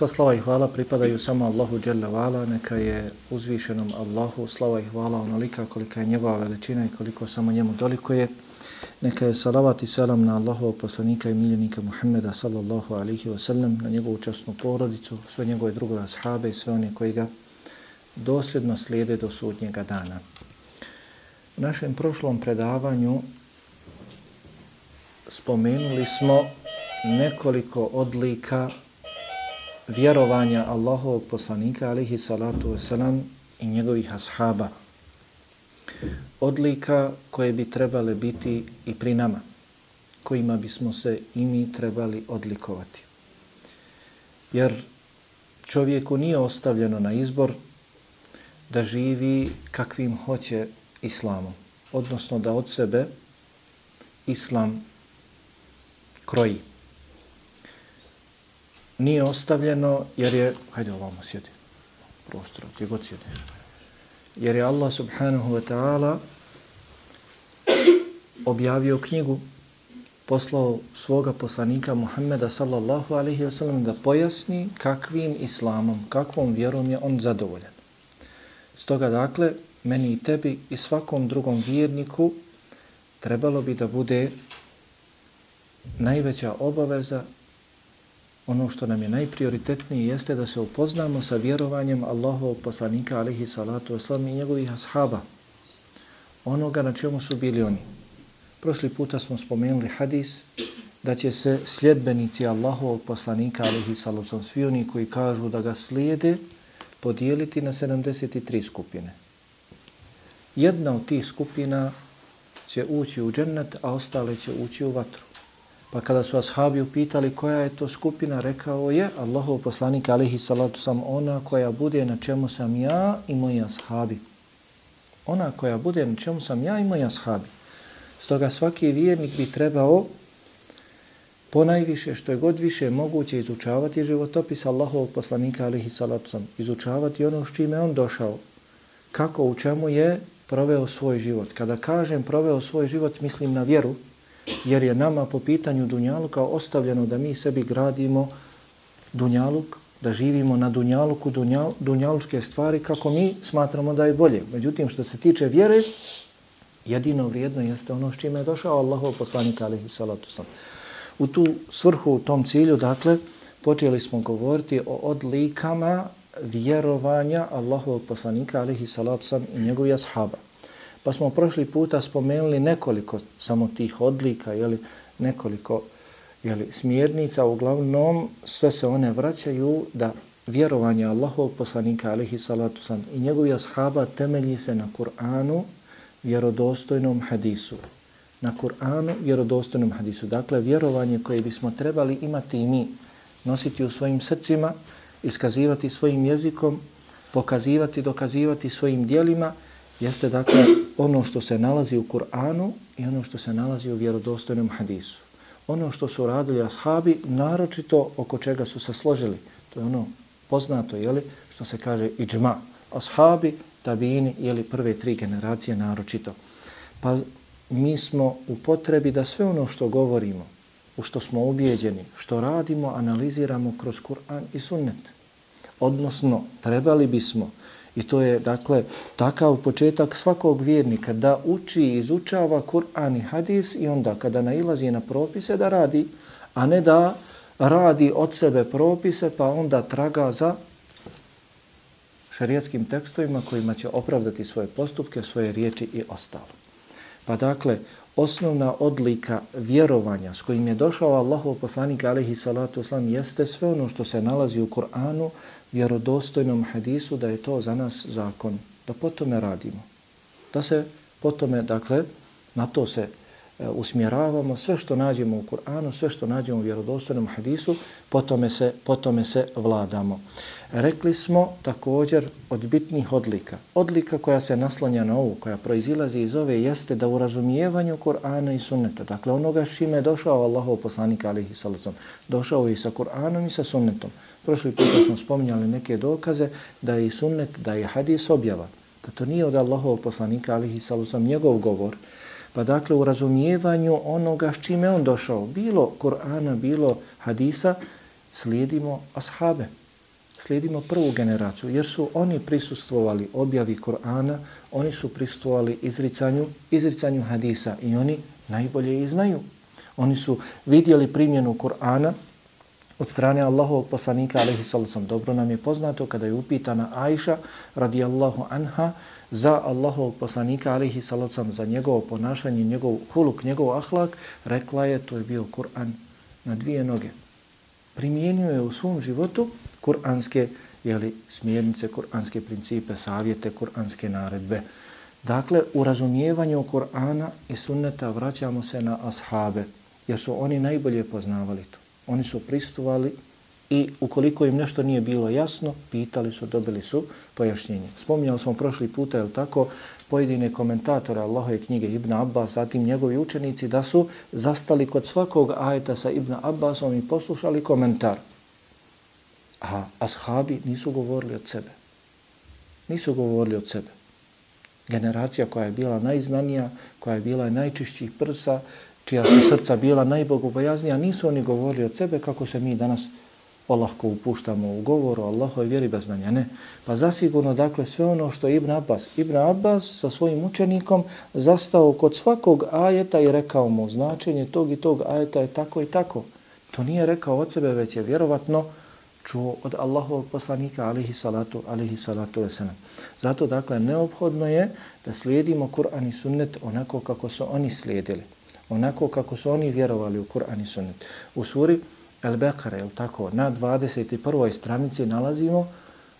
Sva slava i hvala pripadaju samo Allahu Jalla Vala, neka je uzvišenom Allahu slava i hvala onolika kolika je njegova veličina i koliko samo njemu dolikuje. Neka je salavat i salam na Allahovog poslanika i miljenika Muhammeda sallallahu alihi wasallam, na njegovu časnu porodicu, sve njegove drugove ashabe i sve one koji ga dosljedno slijede do sudnjega dana. U našem prošlom predavanju spomenuli smo nekoliko odlika vjerovanja Allahovog poslanika alihi salatu wasalam i njegovih ashaba odlika koje bi trebale biti i pri nama, kojima bismo se i mi trebali odlikovati. Jer čovjeku nije ostavljeno na izbor da živi kakvim hoće islamom, odnosno da od sebe islam kroji. Nije ostavljeno jer je, hajde ovamo sjedi, prostor, gdje god sjediš, jer je Allah subhanahu wa ta'ala objavio knjigu, poslao svoga poslanika Muhammeda sallallahu alaihi wa sallam da pojasni kakvim islamom, kakvom vjerom je on zadovoljan. Stoga dakle, meni i tebi i svakom drugom vjerniku trebalo bi da bude najveća obaveza ono što nam je najprioritetnije jeste da se upoznamo sa vjerovanjem Allahovog poslanika alihi salatu wasalam i njegovih ashaba. Onoga na čemu su bili oni. Prošli puta smo spomenuli hadis da će se sljedbenici Allahovog poslanika alihi salatu wasalam, svi oni koji kažu da ga slijede, podijeliti na 73 skupine. Jedna od tih skupina će ući u džennet, a ostale će ući u vatru. Pa kada su ashabi upitali koja je to skupina, rekao je Allahov poslanik alihi salatu sam ona koja bude na čemu sam ja i moji ashabi. Ona koja bude na čemu sam ja i moji ashabi. Stoga svaki vjernik bi trebao ponajviše što je god više moguće izučavati životopis Allahovog poslanika alihi salatu sam. Izučavati ono s čime on došao. Kako, u čemu je proveo svoj život. Kada kažem proveo svoj život, mislim na vjeru, jer je nama po pitanju Dunjaluka ostavljeno da mi sebi gradimo Dunjaluk, da živimo na Dunjaluku, Dunjal, Dunjalučke stvari kako mi smatramo da je bolje. Međutim, što se tiče vjere, jedino vrijedno jeste ono s čime je došao Allahov poslanik alihi salatu sam. U tu svrhu, u tom cilju, dakle, počeli smo govoriti o odlikama vjerovanja Allahovog poslanika alihi salatu sam i njegovih ashaba. Pa smo prošli puta spomenuli nekoliko samo tih odlika, jeli, nekoliko jeli, smjernica, uglavnom sve se one vraćaju da vjerovanje Allahovog poslanika alihi salatu sam i njegovih ashaba temelji se na Kur'anu vjerodostojnom hadisu. Na Kur'anu vjerodostojnom hadisu. Dakle, vjerovanje koje bismo trebali imati i mi nositi u svojim srcima, iskazivati svojim jezikom, pokazivati, dokazivati svojim dijelima, jeste dakle ono što se nalazi u Kur'anu i ono što se nalazi u vjerodostojnom hadisu. Ono što su radili ashabi, naročito oko čega su se složili, to je ono poznato, jeli, što se kaže iđma. Ashabi, tabini, jeli, prve tri generacije naročito. Pa mi smo u potrebi da sve ono što govorimo, u što smo ubijeđeni, što radimo, analiziramo kroz Kur'an i sunnet. Odnosno, trebali bismo I to je, dakle, takav početak svakog vjernika da uči i izučava Kur'an i hadis i onda kada nailazi na propise da radi, a ne da radi od sebe propise pa onda traga za šarijatskim tekstovima kojima će opravdati svoje postupke, svoje riječi i ostalo. Pa dakle, osnovna odlika vjerovanja s kojim je došao Allahov poslanik alaihi salatu oslam jeste sve ono što se nalazi u Kur'anu, vjerodostojnom hadisu, da je to za nas zakon, da po tome radimo. Da se po tome, dakle, na to se E, usmjeravamo sve što nađemo u Kur'anu, sve što nađemo u vjerodostojnom hadisu, potome se, potome se vladamo. Rekli smo također od bitnih odlika. Odlika koja se naslanja na ovu, koja proizilazi iz ove, jeste da u razumijevanju Kur'ana i sunneta, dakle onoga s čime je došao Allahov poslanik alihi salacom, došao i sa Kur'anom i sa sunnetom. Prošli put smo spominjali neke dokaze da je sunnet, da je hadis objava, da pa to nije od Allahov poslanika alihi salacom njegov govor, Pa dakle, u razumijevanju onoga s čime on došao, bilo Kur'ana, bilo hadisa, slijedimo ashabe slijedimo prvu generaciju, jer su oni prisustvovali objavi Korana, oni su prisustvovali izricanju, izricanju hadisa i oni najbolje i znaju. Oni su vidjeli primjenu Korana od strane Allahovog poslanika, alaihi sallam. Dobro nam je poznato kada je upitana Ajša, radijallahu anha, za Allahovog poslanika, alihi salocam, za njegovo ponašanje, njegov huluk, njegov ahlak, rekla je, to je bio Kur'an na dvije noge. Primijenio je u svom životu kuranske jeli, smjernice, kuranske principe, savjete, kuranske naredbe. Dakle, u razumijevanju Kur'ana i sunneta vraćamo se na ashabe, jer su oni najbolje poznavali to. Oni su pristovali i ukoliko im nešto nije bilo jasno, pitali su, dobili su pojašnjenje. Spominjali smo prošli puta, je tako, pojedine komentatore Allahove knjige Ibn Abbas, zatim njegovi učenici, da su zastali kod svakog ajeta sa Ibn Abbasom i poslušali komentar. A ashabi nisu govorili od sebe. Nisu govorili od sebe. Generacija koja je bila najznanija, koja je bila najčišćih prsa, čija su srca bila najbogobojaznija, nisu oni govorili od sebe kako se mi danas olahko upuštamo u govor o Allahoj vjeri bez znanja. Ne. Pa zasigurno, dakle, sve ono što je Ibn Abbas, Ibn Abbas sa svojim učenikom zastao kod svakog ajeta i rekao mu značenje tog i tog ajeta je tako i tako. To nije rekao od sebe, već je vjerovatno čuo od Allahovog poslanika alihi salatu, alihi salatu wasalam. Zato dakle neophodno je da slijedimo Kur'an i sunnet onako kako su oni slijedili. Onako kako su oni vjerovali u Kur'an i sunnet. U suri Al-Baqara, je tako, na 21. stranici nalazimo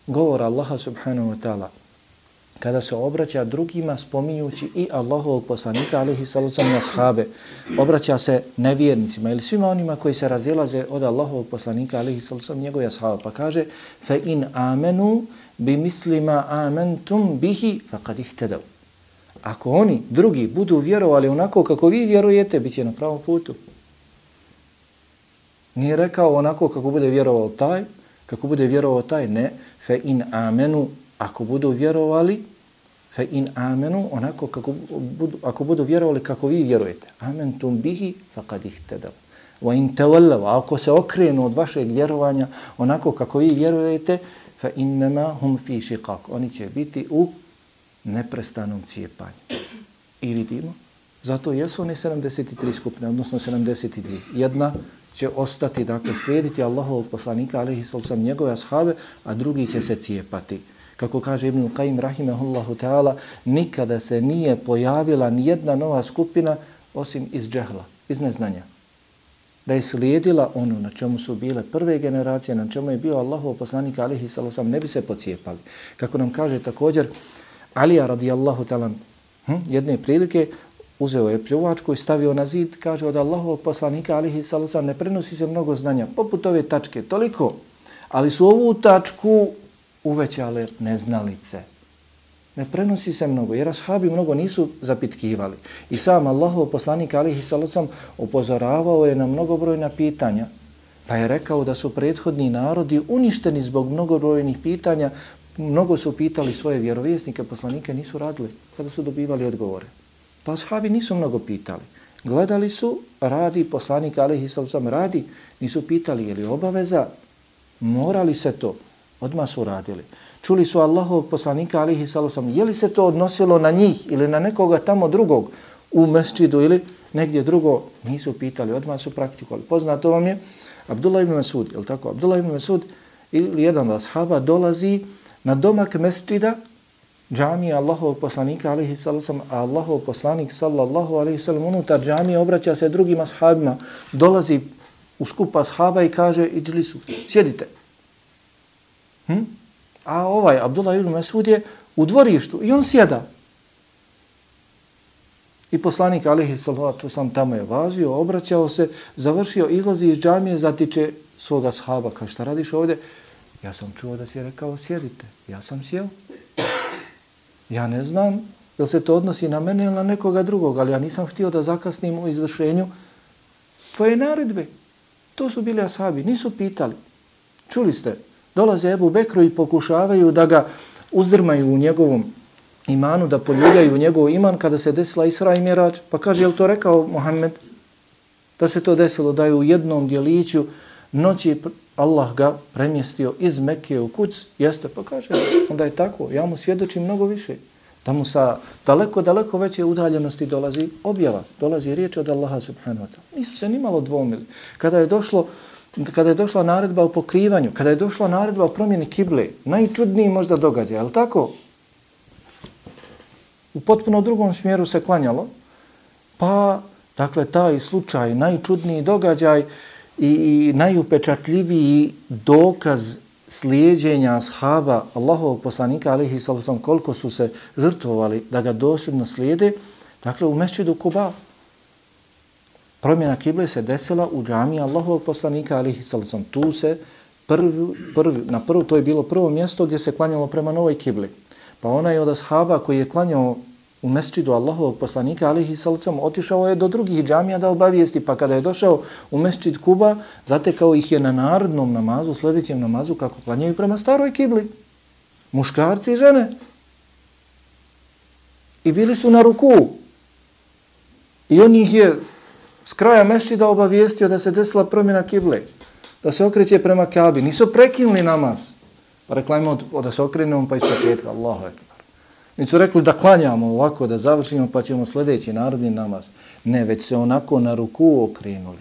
govor Allaha subhanahu wa ta'ala kada se obraća drugima spominjući i Allahovog poslanika alihi salucam i ashabe, obraća se nevjernicima ili svima onima koji se razilaze od Allahovog poslanika alihi salucam i njegove ashabe, pa kaže fe in amenu bi mislima amentum bihi faqad ihtedav. Ako oni, drugi, budu vjerovali onako kako vi vjerujete, bit će na pravom putu. Nije rekao onako kako bude vjerovao taj, kako bude vjerovao taj, ne, fe in amenu, ako budu vjerovali, fe in amenu, onako kako budu, ako budu vjerovali kako vi vjerujete, Amen tum bihi, faqad ihtedav. Wa in tawallaw, ako se okrenu od vašeg vjerovanja onako kako vi vjerujete, fa innama hum fi shiqaq. Oni će biti u neprestanom cijepanju. I vidimo, zato jesu oni 73 skupne, odnosno 72. Jedna će ostati, dakle, slijediti Allahovog poslanika, alaihi sallam, njegove ashave, a drugi će se cijepati. Kako kaže Ibn Qaim rahimahullahu ta'ala, nikada se nije pojavila ni jedna nova skupina osim iz džehla, iz neznanja. Da je slijedila ono na čemu su bile prve generacije, na čemu je bio Allahov poslanik alaihi sallam, ne bi se pocijepali. Kako nam kaže također Alija radijallahu ta'ala, hm, jedne prilike, uzeo je pljuvačku i stavio na zid, kaže od Allahovog poslanika alihi salusa, ne prenosi se mnogo znanja, poput ove tačke, toliko, ali su ovu tačku uvećale neznalice. Ne prenosi se mnogo, jer ashabi mnogo nisu zapitkivali. I sam Allahov poslanik alihi sallam upozoravao je na mnogobrojna pitanja, pa je rekao da su prethodni narodi uništeni zbog mnogobrojnih pitanja, mnogo su pitali svoje vjerovjesnike, poslanike nisu radili kada su dobivali odgovore. Pa ashabi nisu mnogo pitali. Gledali su, radi poslanik alihi sallam, radi, nisu pitali je li obaveza, morali se to, Odmah su radili. Čuli su Allahovog poslanika alihi sallam. Je li se to odnosilo na njih ili na nekoga tamo drugog u mesčidu ili negdje drugo? Nisu pitali, odmah su praktikovali. Poznato vam je Abdullah ibn Masud, je tako? Abdullah ibn Masud ili jedan od ashaba dolazi na domak mesčida džamije Allahovog poslanika alaihi sallam, a Allahov poslanik sallallahu alaihi sallam unutar džamije obraća se drugim ashabima, dolazi u skupa ashaba i kaže, iđlisu, sjedite. Hm? A ovaj Abdullah ibn Masud je u dvorištu i on sjeda. I poslanik alaihi sallatu sam tamo je vazio, obraćao se, završio, izlazi iz džamije, zatiče svoga ashaba. Kaže, šta radiš ovdje? Ja sam čuo da si je rekao, sjedite. Ja sam sjel. Ja ne znam jel se to odnosi na mene ili na nekoga drugog, ali ja nisam htio da zakasnim u izvršenju tvoje naredbe. To su bili asabi, nisu pitali. Čuli ste, dolaze Ebu Bekru i pokušavaju da ga uzdrmaju u njegovom imanu, da poljuljaju njegov iman kada se desila Isra i Mirač. Pa kaže, je to rekao Mohamed? Da se to desilo, da je u jednom dijeliću noći Allah ga premjestio iz Mekke u kuć, jeste, pa kaže, onda je tako, ja mu svjedočim mnogo više. Da mu sa daleko, daleko veće udaljenosti dolazi objava, dolazi riječ od Allaha subhanahu wa ta'ala. Nisu se nimalo dvomili. Kada je došlo kada je došla naredba o pokrivanju, kada je došla naredba o promjeni kible, najčudniji možda događaj, ali tako? U potpuno drugom smjeru se klanjalo, pa, dakle, taj slučaj, najčudniji događaj i, i najupečatljiviji dokaz slijedjenja ashaba Allahovog poslanika alihi sallam koliko su se žrtvovali da ga dosljedno slijede, dakle u mešćidu Kuba. Promjena kible se desila u džami Allahovog poslanika alihi sallam. Tu se prvi, prvi, na prvo, to je bilo prvo mjesto gdje se klanjalo prema novoj kibli. Pa ona je od ashaba koji je klanjao u mesčidu Allahovog poslanika, alihi salcom otišao je do drugih džamija da obavijesti, pa kada je došao u mesčid Kuba, zatekao ih je na narodnom namazu, sljedećem namazu, kako klanjaju prema staroj kibli. Muškarci i žene. I bili su na ruku. I on ih je s kraja mesčida obavijestio da se desila promjena kible, da se okreće prema kabi. Nisu prekinuli namaz. Pa rekla da se okrenemo pa iz početka. Allahu ekber. Mi su rekli da klanjamo ovako, da završimo, pa ćemo sljedeći narodni namaz. Ne, već se onako na ruku okrenuli.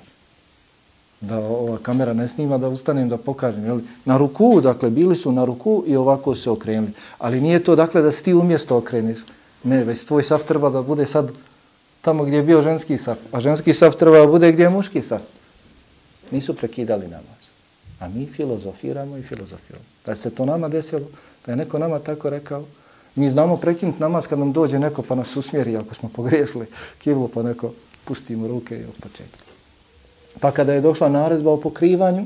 Da ova kamera ne snima, da ustanem da pokažem. Jel? Na ruku, dakle, bili su na ruku i ovako se okrenuli. Ali nije to, dakle, da si ti umjesto okreniš. Ne, već tvoj saf treba da bude sad tamo gdje je bio ženski saf. A ženski saf treba da bude gdje je muški saf. Nisu prekidali namaz. A mi filozofiramo i filozofiramo. Da se to nama desilo, da je neko nama tako rekao, Mi znamo prekinuti namaz kad nam dođe neko pa nas usmjeri ako smo pogriješili kiblu pa neko pustimo ruke i odpočetka. Pa kada je došla naredba o pokrivanju,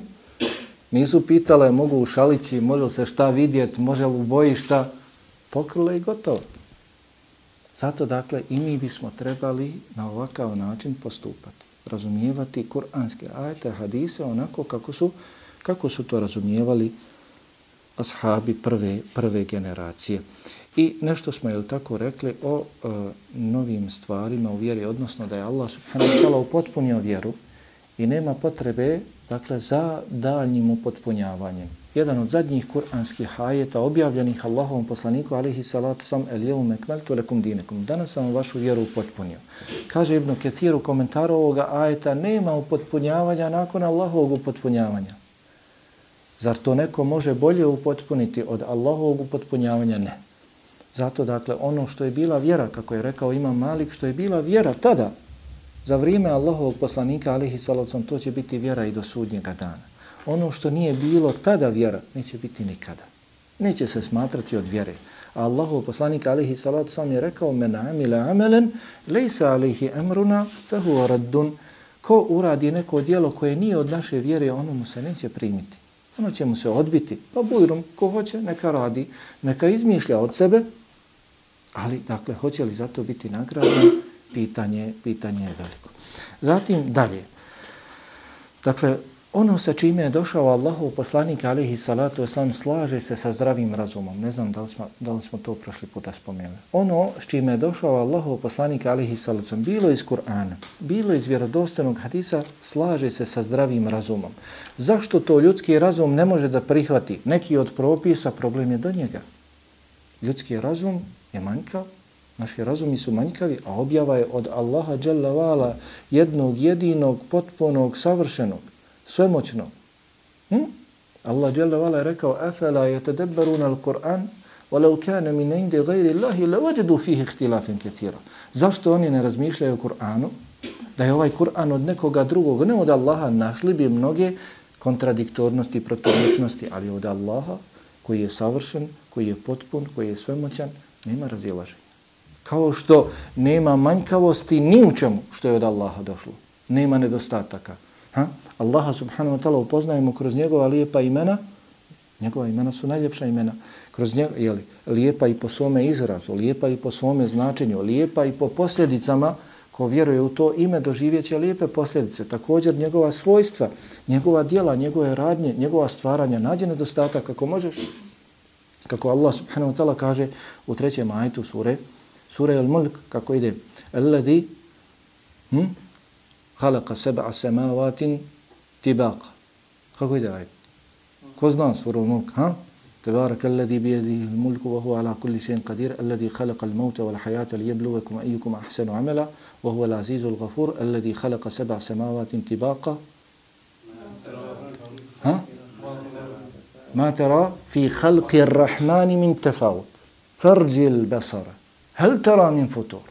nisu pitale mogu u šalici, može se šta vidjet, može li u boji šta, pokrile i gotovo. Zato dakle i mi bismo trebali na ovakav način postupati. Razumijevati kuranske ajete, hadise onako kako su, kako su to razumijevali ashabi prve, prve generacije. I nešto smo, jel tako, rekli o e, novim stvarima u vjeri, odnosno da je Allah subhanahu wa ta'ala upotpunio vjeru i nema potrebe, dakle, za daljnjim upotpunjavanjem. Jedan od zadnjih kuranskih hajeta objavljenih Allahovom poslaniku, alihi salatu sam, el jevu mekmeltu lekum dinekum. Danas sam vašu vjeru upotpunio. Kaže Ibn Kethiru komentaru ovoga ajeta, nema upotpunjavanja nakon Allahovog upotpunjavanja. Zar to neko može bolje upotpuniti od Allahovog upotpunjavanja? Ne. Zato, dakle, ono što je bila vjera, kako je rekao Imam Malik, što je bila vjera tada, za vrijeme Allahovog poslanika, alihi salavcom, to će biti vjera i do sudnjega dana. Ono što nije bilo tada vjera, neće biti nikada. Neće se smatrati od vjere. A Allahov poslanik, alihi salavcom, je rekao, men amile amelen, lejsa alihi emruna, fehu raddun. Ko uradi neko dijelo koje nije od naše vjere, ono mu se neće primiti. Ono će mu se odbiti. Pa bujrum, ko hoće, neka radi, neka izmišlja od sebe, Ali, dakle, hoće li zato biti nagrađen, pitanje, pitanje je veliko. Zatim, dalje. Dakle, ono sa čime je došao Allahov poslanik, alihi salatu wasalam, slaže se sa zdravim razumom. Ne znam da li smo, da li smo to prošli puta spomenuli. Ono s čime je došao Allahov poslanik, alihi salatu wasalam, bilo iz Kur'ana, bilo iz vjerodostanog hadisa, slaže se sa zdravim razumom. Zašto to ljudski razum ne može da prihvati neki od propisa, problem je do njega. Ljudski razum je manjkav, naši razumi su manjkavi, a objava je od Allaha Jalla jednog jedinog, potpunog, savršenog, svemoćnog. Hm? Allah Jalla je rekao Afala yatadabbaruna al-Qur'an walau kana min indi ghayri Allahi lawajadu fihi ikhtilafan katira. Zašto oni ne razmišljaju o Kur'anu? Da je ovaj Kur'an od nekoga drugog, ne od Allaha, našli bi mnoge kontradiktornosti i protivničnosti, ali od Allaha koji je savršen, koji je potpun, koji je svemoćan, nema razilaženja. Kao što nema manjkavosti ni u čemu što je od Allaha došlo. Nema nedostataka. Ha? Allaha subhanahu wa ta'ala upoznajemo kroz njegova lijepa imena. Njegova imena su najljepša imena. Kroz njega, jeli, lijepa i po svome izrazu, lijepa i po svome značenju, lijepa i po posljedicama ko vjeruje u to ime doživjet će lijepe posljedice. Također njegova svojstva, njegova dijela, njegove radnje, njegova stvaranja, nađe nedostatak ako možeš. Kako Allah subhanahu wa ta'ala kaže u trećem ajtu sure, sure Al-Mulk, kako ide, Alladhi hm, halaka seba samavatin tibaqa. Kako ide ajt? Ko zna suru Al-Mulk? Ha? تبارك الذي بيده الملك وهو على كل شيء قدير الذي خلق الموت والحياة ليبلوكم أيكم أحسن عملا وهو العزيز الغفور الذي خلق سبع سماوات طباقا ما ترى في خلق الرحمن من تفاوت فرج البصر هل ترى من فطور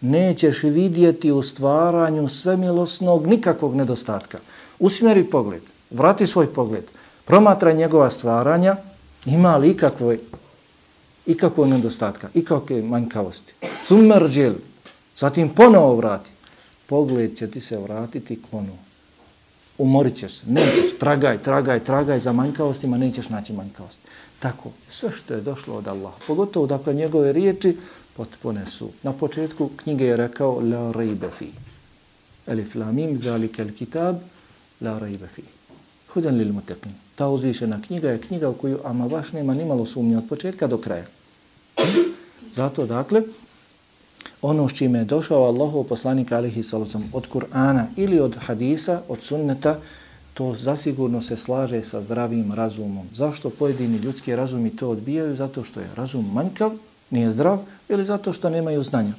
nećeš vidjeti u stvaranju svemilosnog nikakvog nedostatka. Usmjeri pogled, vrati svoj pogled, promatraj njegova stvaranja, Ima li ikakvoj, ikakvog nedostatka, ikakve manjkavosti? Sumrđel, zatim ponovo vrati. Pogled će ti se vratiti klonu. Umorit ćeš se, nećeš, tragaj, tragaj, tragaj za manjkavostima, nećeš naći manjkavost. Tako, sve što je došlo od Allaha, pogotovo dakle njegove riječi, potpune su. Na početku knjige je rekao La rejbe fi. Elif lamim, zalike el kitab, la rejbe fi. Hudan lil muteqin. Ta uzvišena knjiga je knjiga u koju ama baš nema ni malo sumnje od početka do kraja. Zato, dakle, ono s čime je došao Allahov poslanik alihi salacom od Kur'ana ili od hadisa, od sunneta, to zasigurno se slaže sa zdravim razumom. Zašto pojedini ljudski razumi to odbijaju? Zato što je razum manjkav, nije zdrav ili zato što nemaju znanja.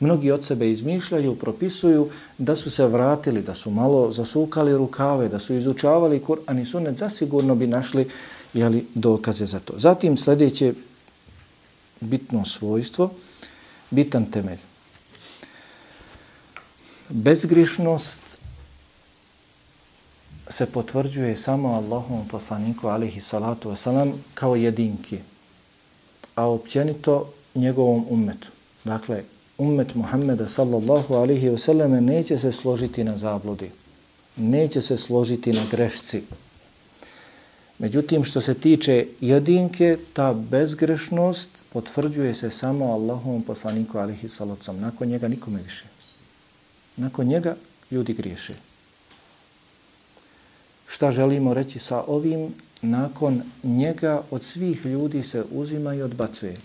Mnogi od sebe izmišljaju, propisuju da su se vratili, da su malo zasukali rukave, da su izučavali Kur'an i Sunnet, zasigurno bi našli jeli, dokaze za to. Zatim sljedeće bitno svojstvo, bitan temelj. Bezgrišnost se potvrđuje samo Allahom poslaniku alihi salatu wasalam kao jedinki, a općenito njegovom ummetu. Dakle, ummet Muhammeda sallallahu alihi wasalame neće se složiti na zabludi, neće se složiti na grešci. Međutim, što se tiče jedinke, ta bezgrešnost potvrđuje se samo Allahovom poslaniku alihi salocom. Nakon njega nikome više. Nakon njega ljudi griješe. Šta želimo reći sa ovim? Nakon njega od svih ljudi se uzima i odbacuje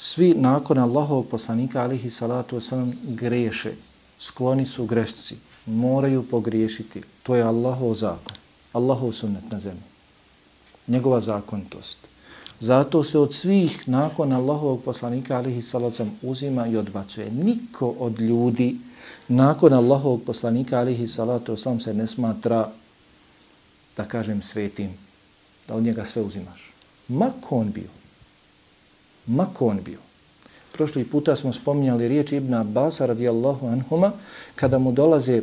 svi nakon Allahovog poslanika alihi salatu wasalam greše, skloni su grešci, moraju pogriješiti. To je Allahov zakon, Allahov sunnet na zemlji, njegova zakonitost. Zato se od svih nakon Allahovog poslanika alihi salacom uzima i odbacuje. Niko od ljudi nakon Allahovog poslanika alihi salatu sam se ne smatra, da kažem, svetim, da od njega sve uzimaš. Mako on bio, mako on bio. Prošli puta smo spominjali riječ Ibn Abbas radijallahu anhuma kada mu dolaze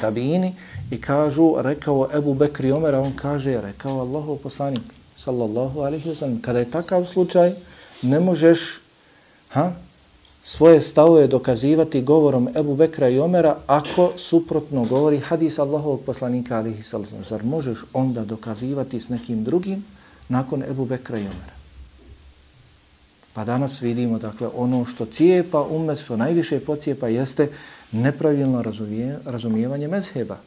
tabini i kažu, rekao Ebu Bekri Omer, on kaže, rekao Allahov poslanik, sallallahu alaihi wa sallam. Kada je takav slučaj, ne možeš ha, svoje stavove dokazivati govorom Ebu Bekra i Omera ako suprotno govori hadis Allahovog poslanika alaihi sallam. Zar možeš onda dokazivati s nekim drugim nakon Ebu Bekra i Omera? Pa danas vidimo, dakle, ono što cijepa umet, što najviše pocijepa, jeste nepravilno razumije, razumijevanje mezheba.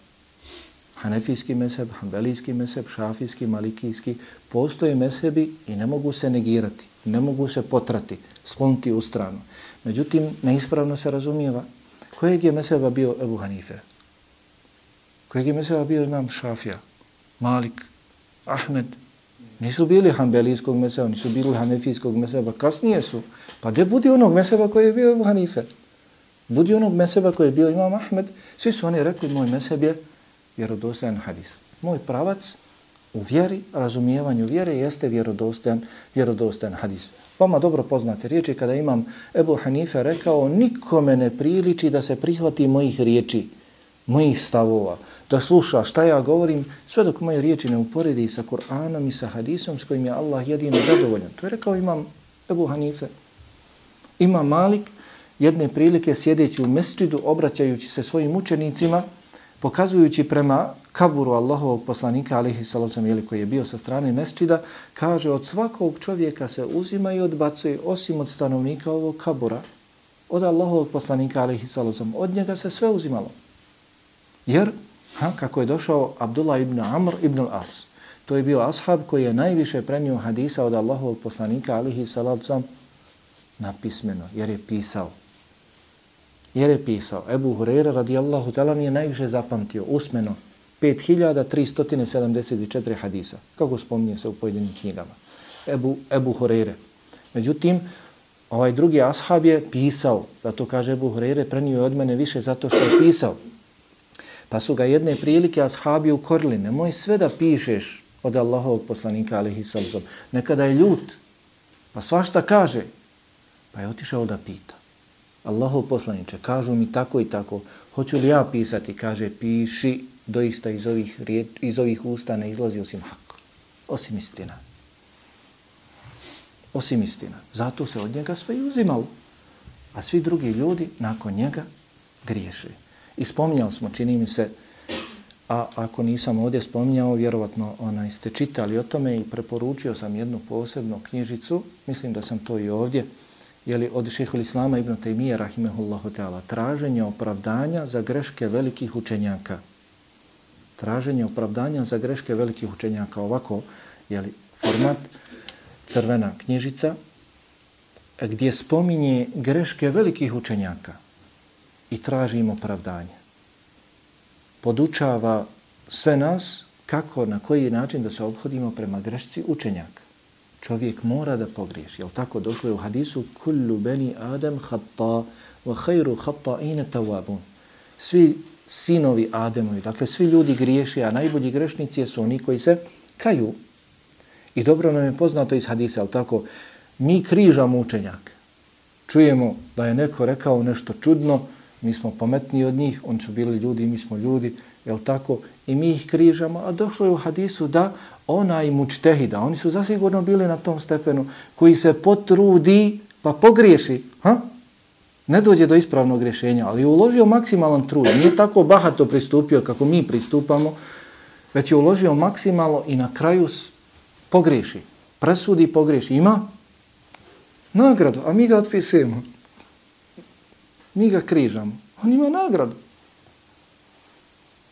Hanefijski mezheb, hanbelijski mezheb, šafijski, malikijski, postoje mezhebi i ne mogu se negirati, ne mogu se potrati, skloniti u stranu. Međutim, neispravno se razumijeva. Kojeg je mezheba bio Ebu Hanife? Kojeg je mezheba bio imam Šafija, Malik, Ahmed, Nisu bili hanbelijskog meseba, nisu bili hanefijskog meseba, kasnije su. Pa gdje budi onog meseba koji je bio Ebu Hanife? Budi onog meseba koji je bio Imam Ahmed. Svi su oni rekli, moj meseb je vjerodostojan hadis. Moj pravac u vjeri, razumijevanju vjere jeste vjerodostojan, vjerodostojan hadis. Vama dobro poznate riječi kada imam Ebu Hanife rekao, nikome ne priliči da se prihvati mojih riječi mojih stavova, da sluša šta ja govorim, sve dok moje riječi ne uporedi sa Kur'anom i sa hadisom s kojim je Allah jedino zadovoljan. To je rekao imam Ebu Hanife. Ima Malik jedne prilike sjedeći u mesčidu, obraćajući se svojim učenicima, pokazujući prema kaburu Allahovog poslanika, alihi salavcem, ili koji je bio sa strane mesčida, kaže od svakog čovjeka se uzima i odbacuje, osim od stanovnika ovog kabura, od Allahovog poslanika, alihi salavcem. Od njega se sve uzimalo. Jer, ha, kako je došao Abdullah ibn Amr ibn al-As, to je bio ashab koji je najviše prenio hadisa od Allahovog poslanika, alihi salacom, napismeno, jer je pisao jer je pisao Ebu Hureyre radijallahu ta'ala nije najviše zapamtio usmeno 5374 hadisa, kako spominje se u pojedinim knjigama. Ebu, Ebu Hureyre. Međutim, ovaj drugi ashab je pisao, zato to kaže Ebu Hureyre, prenio od mene više zato što je pisao. Pa su ga jedne prilike ashabi ukorili, nemoj sve da pišeš od Allahovog poslanika, alihi salzom. Nekada je ljut, pa svašta kaže, pa je otišao da pita. Allahov poslaniče, kažu mi tako i tako, hoću li ja pisati? Kaže, piši, doista iz ovih, riječ, iz ovih usta ne izlazi osim hak, osim istina. Osim istina. Zato se od njega sve uzimalo. A svi drugi ljudi nakon njega griješe. I spominjali smo, čini mi se, a ako nisam ovdje spominjao, vjerovatno onaj ste čitali o tome i preporučio sam jednu posebnu knjižicu, mislim da sam to i ovdje, jeli, od šehol Islama ibn Taymiye, rahimehullahu ta'ala, traženje opravdanja za greške velikih učenjaka. Traženje opravdanja za greške velikih učenjaka. Ovako, jeli, format, crvena knjižica, gdje spominje greške velikih učenjaka i tražimo opravdanje. Podučava sve nas kako, na koji način da se obhodimo prema grešci učenjaka čovjek mora da pogriješi. Jel tako došlo je u hadisu kullu bani Adam hatta wa khairu khata'in tawabun. Svi sinovi Ademovi, dakle svi ljudi griješi, a najbolji grešnici su oni koji se kaju. I dobro nam je poznato iz hadisa, jel tako, mi križamo učenjak. Čujemo da je neko rekao nešto čudno, mi smo pametni od njih, oni su bili ljudi, mi smo ljudi, jel tako, i mi ih križamo, a došlo je u hadisu da onaj mučtehida, oni su zasigurno bili na tom stepenu, koji se potrudi pa pogriješi, ha? ne dođe do ispravnog rješenja, ali je uložio maksimalan trud, nije tako bahato pristupio kako mi pristupamo, već je uložio maksimalno i na kraju pogriješi, presudi i pogriješi. Ima nagradu, a mi ga otpisujemo. Mi ga križamo. On ima nagradu.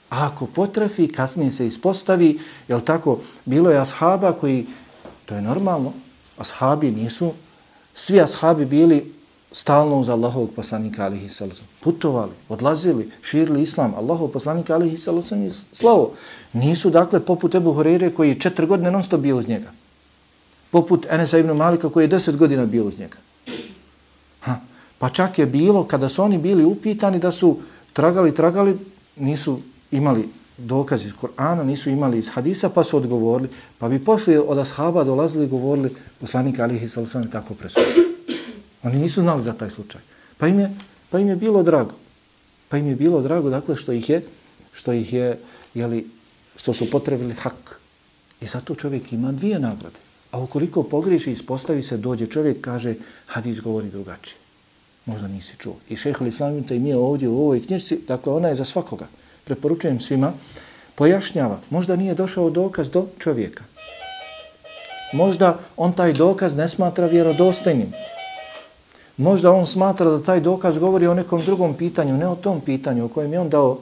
A ako potrafi, kasnije se ispostavi, jel tako, bilo je ashaba koji, to je normalno, ashabi nisu, svi ashabi bili stalno uz Allahovog poslanika alihi salacom. Putovali, odlazili, širili islam. Allahov poslanika alihi salacom je slavo. Nisu dakle poput Ebu Horeire koji je četiri godine non stop bio uz njega. Poput Enesa ibn Malika koji je deset godina bio uz njega. Pa čak je bilo, kada su oni bili upitani da su tragali, tragali, nisu imali dokaz iz Korana, nisu imali iz hadisa, pa su odgovorili, pa bi poslije od ashaba dolazili i govorili poslanik Alihi Salusani tako presudio. Oni nisu znali za taj slučaj. Pa im je, pa im je bilo drago. Pa im je bilo drago, dakle, što ih je, što ih je, jeli, što su potrebili hak. I zato čovjek ima dvije nagrade. A ukoliko pogriši, ispostavi se, dođe čovjek, kaže, hadis govori drugačije. Možda nisi čuo. I šehol islamita i mi ovdje u ovoj knjižci, dakle, ona je za svakoga preporučujem svima, pojašnjava, možda nije došao dokaz do čovjeka. Možda on taj dokaz ne smatra vjerodostojnim. Možda on smatra da taj dokaz govori o nekom drugom pitanju, ne o tom pitanju o kojem je on dao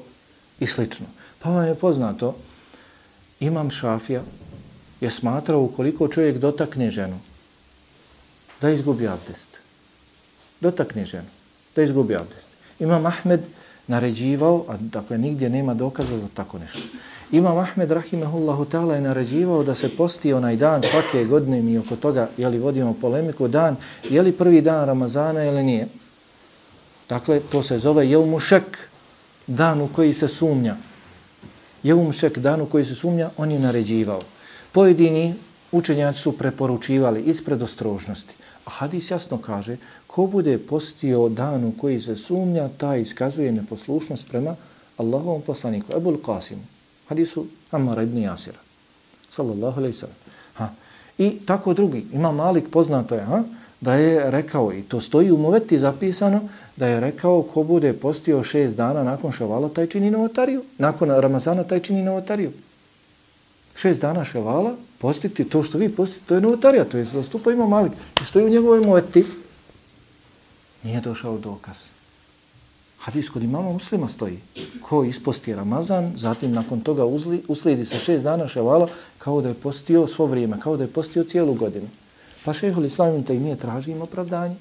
i slično. Pa vam je poznato, imam šafija je smatrao ukoliko čovjek dotakne ženu, da izgubi abdest. Dotakne ženu, da izgubi abdest. Imam Ahmed naređivao, a dakle nigdje nema dokaza za tako nešto. Imam Ahmed rahimehullahu ta'ala je naređivao da se posti onaj dan svake godine mi oko toga, jeli vodimo polemiku, dan, je li prvi dan Ramazana ili nije. Dakle, to se zove jeumušek, dan u koji se sumnja. Jeumušek, dan u koji se sumnja, on je naređivao. Pojedini učenjaci su preporučivali ispred ostrožnosti. Hadis jasno kaže, ko bude postio dan u koji se sumnja, taj iskazuje neposlušnost prema Allahovom poslaniku, Ebul Qasimu, hadisu Ammara ibn Jasira, sallallahu alaihi sallam. Ha. I tako drugi, ima Malik, poznato je, ha? da je rekao, i to stoji u moveti zapisano, da je rekao ko bude postio šest dana nakon ševala, taj čini novotariju. Nakon Ramazana, taj čini novotariju. Šest dana ševala, postiti to što vi postite, to je novotarija, to je zastupa ima malik. I stoji u njegovoj moeti. Nije došao dokaz. Hadis kod imama muslima stoji. Ko isposti Ramazan, zatim nakon toga uzli, uslijedi sa šest dana ševala, kao da je postio svo vrijeme, kao da je postio cijelu godinu. Pa šehol islamim te nije traži im opravdanje.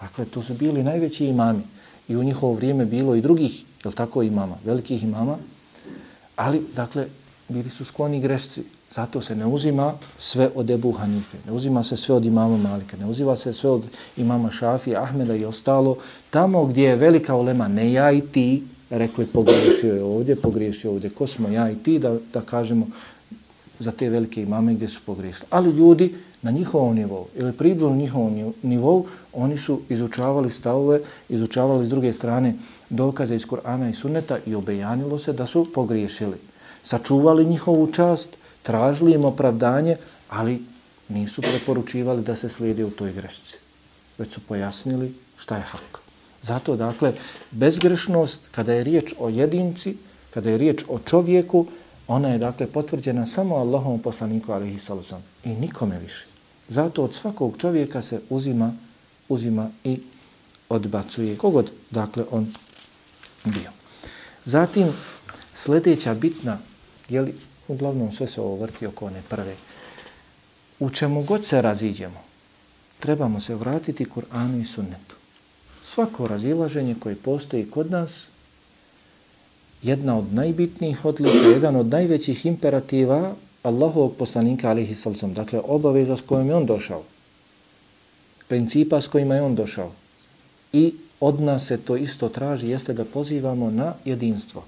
Dakle, to su bili najveći imami. I u njihovo vrijeme bilo i drugih, je tako, imama, velikih imama. Ali, dakle, bili su skloni grešci. Zato se ne uzima sve od Ebu Hanife, ne uzima se sve od imama Malika, ne uzima se sve od imama Šafija, Ahmeda i ostalo. Tamo gdje je velika olema, ne ja i ti, rekli pogriješio je ovdje, pogriješio ovdje. Ko smo ja i ti da, da kažemo za te velike imame gdje su pogriješili. Ali ljudi na njihovom nivou ili približno njihovom nivou, oni su izučavali stavove, izučavali s druge strane dokaze iz Kur'ana i Sunneta i obejanilo se da su pogriješili. Sačuvali njihovu čast, tražili im opravdanje, ali nisu preporučivali da se slijede u toj grešci. Već su pojasnili šta je hak. Zato, dakle, bezgrešnost, kada je riječ o jedinci, kada je riječ o čovjeku, ona je, dakle, potvrđena samo Allahom poslaniku, alihi sallam, i nikome više. Zato od svakog čovjeka se uzima, uzima i odbacuje. Kogod, dakle, on bio. Zatim, sljedeća bitna, jeli, uglavnom sve se ovo vrti oko one prve, u čemu god se raziđemo, trebamo se vratiti Kur'anu i sunnetu. Svako razilaženje koje postoji kod nas, jedna od najbitnijih odlika, jedan od najvećih imperativa Allahovog poslanika alihi salcom, dakle obaveza s kojom je on došao, principa s kojima je on došao i od nas se to isto traži, jeste da pozivamo na jedinstvo.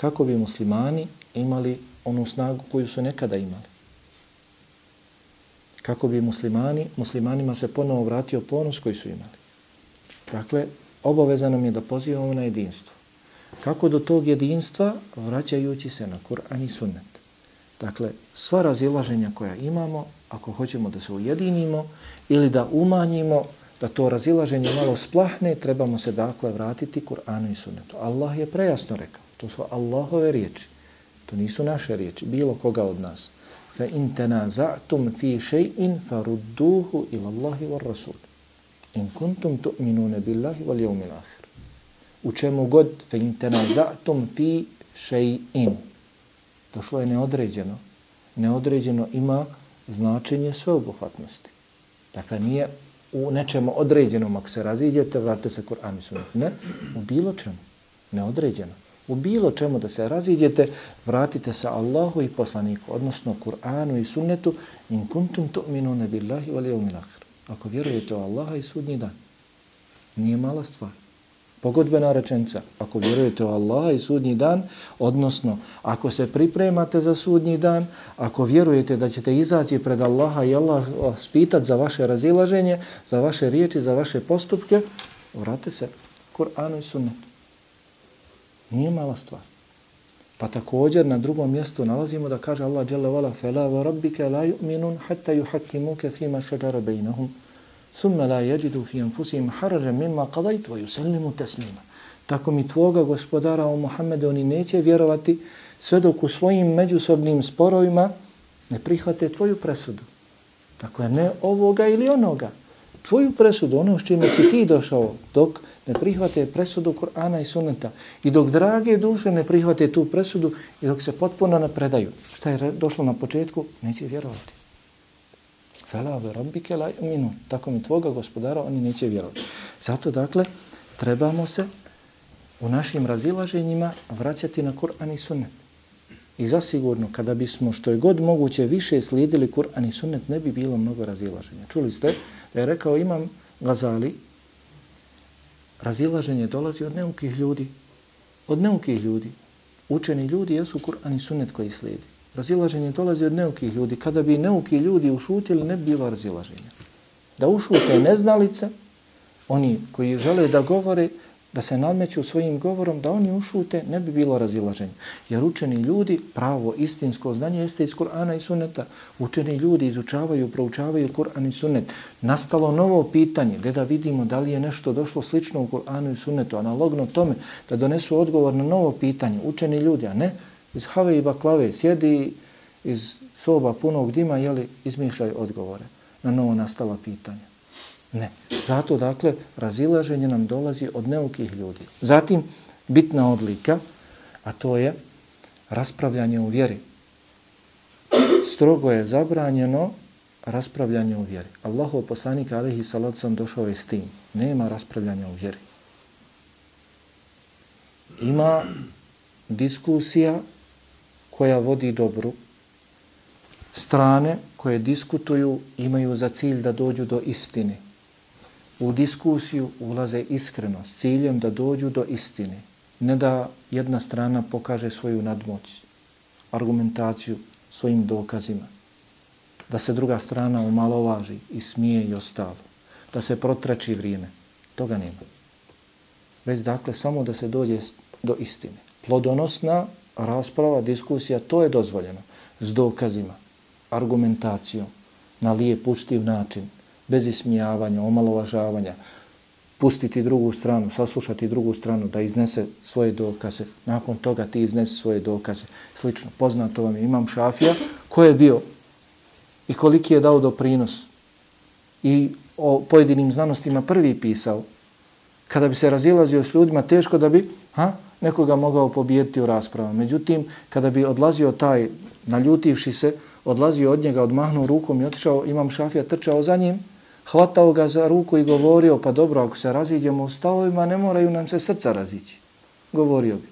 Kako bi muslimani imali onu snagu koju su nekada imali. Kako bi muslimani, muslimanima se ponovo vratio ponos koji su imali. Dakle, obaveza nam je da pozivamo na jedinstvo. Kako do tog jedinstva? Vraćajući se na Kur'an i sunnet. Dakle, sva razilaženja koja imamo, ako hoćemo da se ujedinimo ili da umanjimo, da to razilaženje malo splahne, trebamo se dakle vratiti Kur'anu i sunnetu. Allah je prejasno rekao. To su Allahove riječi. To nisu naše riječi, bilo koga od nas. Fa in tanaza'tum fi shay'in farudduhu ila Allahi war Rasul. In kuntum tu'minuna billahi wal yawmil akhir. U čemu god fa in tanaza'tum fi shay'in. Došlo je neodređeno. Neodređeno ima značenje sveobuhvatnosti. Dakle, nije u nečemu određenom, ako se raziđete, vratite se Kur'an i Sunnet. Ne, u bilo čemu. Neodređeno. U bilo čemu da se raziđete, vratite se Allahu i poslaniku, odnosno Kur'anu i Sunnetu, in kuntum tu'minuna billahi wal yawmil akhir. Ako vjerujete u Allaha i sudnji dan, nije mala stvar pogodbena rečenca. Ako vjerujete u Allaha i sudnji dan, odnosno ako se pripremate za sudnji dan, ako vjerujete da ćete izaći pred Allaha i Allah spitat za vaše razilaženje, za vaše riječi, za vaše postupke, vrate se Kur'anu i sunnetu. Nije mala stvar. Pa također na drugom mjestu nalazimo da kaže Allah dželle vala fela wa rabbika la yu'minun hatta yuhakkimuka fima shajara bainahum thumma la yajidu fi anfusihim harajan mimma qadayt wa yusallimu taslima. Tako mi tvoga gospodara o Muhammedu oni neće vjerovati sve dok u svojim međusobnim sporovima ne prihvate tvoju presudu. Dakle, ne ovoga ili onoga. Tvoju presudu, ono s čime si ti došao, dok ne prihvate presudu Kur'ana i Sunneta i dok drage duše ne prihvate tu presudu i dok se potpuno ne predaju. Šta je došlo na početku? Neće vjerovati. Fela ve rabbike la yu'minu. Tako mi tvoga gospodara oni neće vjerovati. Zato dakle trebamo se u našim razilaženjima vraćati na Kur'an i Sunnet. I zasigurno kada bismo što je god moguće više slijedili Kur'an i Sunnet ne bi bilo mnogo razilaženja. Čuli ste da je rekao imam Gazali razilaženje dolazi od neukih ljudi. Od neukih ljudi. Učeni ljudi jesu Kur'an i Sunnet koji slijedi. Razilaženje dolazi od neukih ljudi. Kada bi neuki ljudi ušutili, ne bi bilo razilaženja. Da ušute neznalice, oni koji žele da govore, da se nadmeću svojim govorom, da oni ušute, ne bi bilo razilaženja. Jer učeni ljudi, pravo, istinsko znanje jeste iz Kur'ana i Sunneta. Učeni ljudi izučavaju, proučavaju Kur'an i Sunnet. Nastalo novo pitanje, gdje da vidimo da li je nešto došlo slično u Kur'anu i Sunnetu, analogno tome da donesu odgovor na novo pitanje. Učeni ljudi, a ne iz have i baklave, sjedi iz soba punog dima, jeli, izmišljaju odgovore na novo nastala pitanja. Ne. Zato, dakle, razilaženje nam dolazi od neukih ljudi. Zatim, bitna odlika, a to je raspravljanje u vjeri. Strogo je zabranjeno raspravljanje u vjeri. Allahov poslanik, alihi salat sam došao je s tim. Nema raspravljanja u vjeri. Ima diskusija koja vodi dobru, strane koje diskutuju imaju za cilj da dođu do istine. U diskusiju ulaze iskreno s ciljem da dođu do istine. Ne da jedna strana pokaže svoju nadmoć, argumentaciju svojim dokazima. Da se druga strana umalovaži i smije i ostalo. Da se protrači vrijeme. Toga nema. Već dakle samo da se dođe do istine. Plodonosna rasprava, diskusija, to je dozvoljeno. S dokazima argumentacijom na lijep, pustiv način, bez ismijavanja, omalovažavanja, pustiti drugu stranu, saslušati drugu stranu da iznese svoje dokaze, nakon toga ti iznese svoje dokaze. Slično, poznato vam je, imam šafija, ko je bio i koliki je dao doprinos i o pojedinim znanostima prvi pisao, kada bi se razilazio s ljudima, teško da bi ha, nekoga mogao pobijediti u raspravu. Međutim, kada bi odlazio taj, naljutivši se, odlazio od njega, odmahnuo rukom i otišao, imam šafija, trčao za njim, hvatao ga za ruku i govorio, pa dobro, ako se raziđemo u stavovima, ne moraju nam se srca razići. Govorio bi.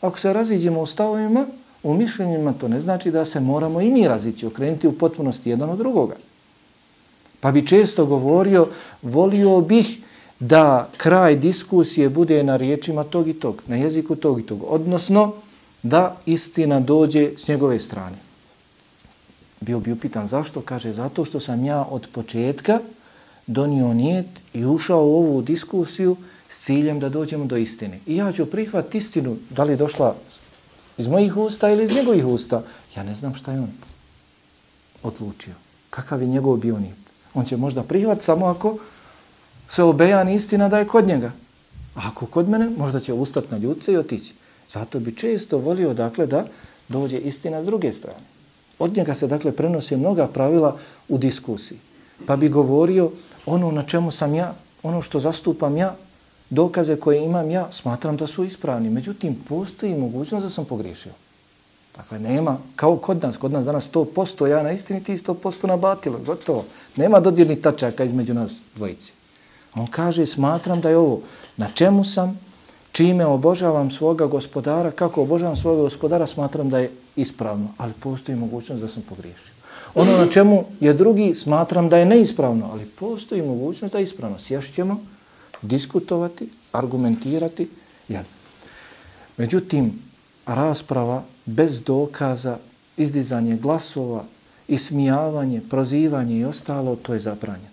Ako se raziđemo u stavovima, u mišljenjima, to ne znači da se moramo i mi razići, okrenuti u potpunosti jedan od drugoga. Pa bi često govorio, volio bih da kraj diskusije bude na riječima tog i tog, na jeziku tog i tog, odnosno da istina dođe s njegove strane bio bi upitan zašto, kaže zato što sam ja od početka donio nijet i ušao u ovu diskusiju s ciljem da dođemo do istine. I ja ću prihvat istinu, da li došla iz mojih usta ili iz njegovih usta. Ja ne znam šta je on odlučio. Kakav je njegov bio nijet. On će možda prihvat samo ako se obejan istina da je kod njega. A ako kod mene, možda će ustati na ljudce i otići. Zato bi često volio dakle da dođe istina s druge strane. Od njega se dakle prenosi mnoga pravila u diskusiji. Pa bi govorio ono na čemu sam ja, ono što zastupam ja, dokaze koje imam ja, smatram da su ispravni. Međutim, postoji mogućnost da sam pogriješio. Dakle, nema, kao kod nas, kod nas danas 100% ja na istini, ti 100% na batilo, gotovo. Nema dodirnih tačaka između nas dvojici. On kaže, smatram da je ovo, na čemu sam, čime obožavam svoga gospodara, kako obožavam svoga gospodara, smatram da je ispravno, ali postoji mogućnost da sam pogriješio. Ono na čemu je drugi, smatram da je neispravno, ali postoji mogućnost da je ispravno. Sješćemo diskutovati, argumentirati. Jel? Međutim, rasprava bez dokaza, izdizanje glasova, ismijavanje, prozivanje i ostalo, to je zabranjeno.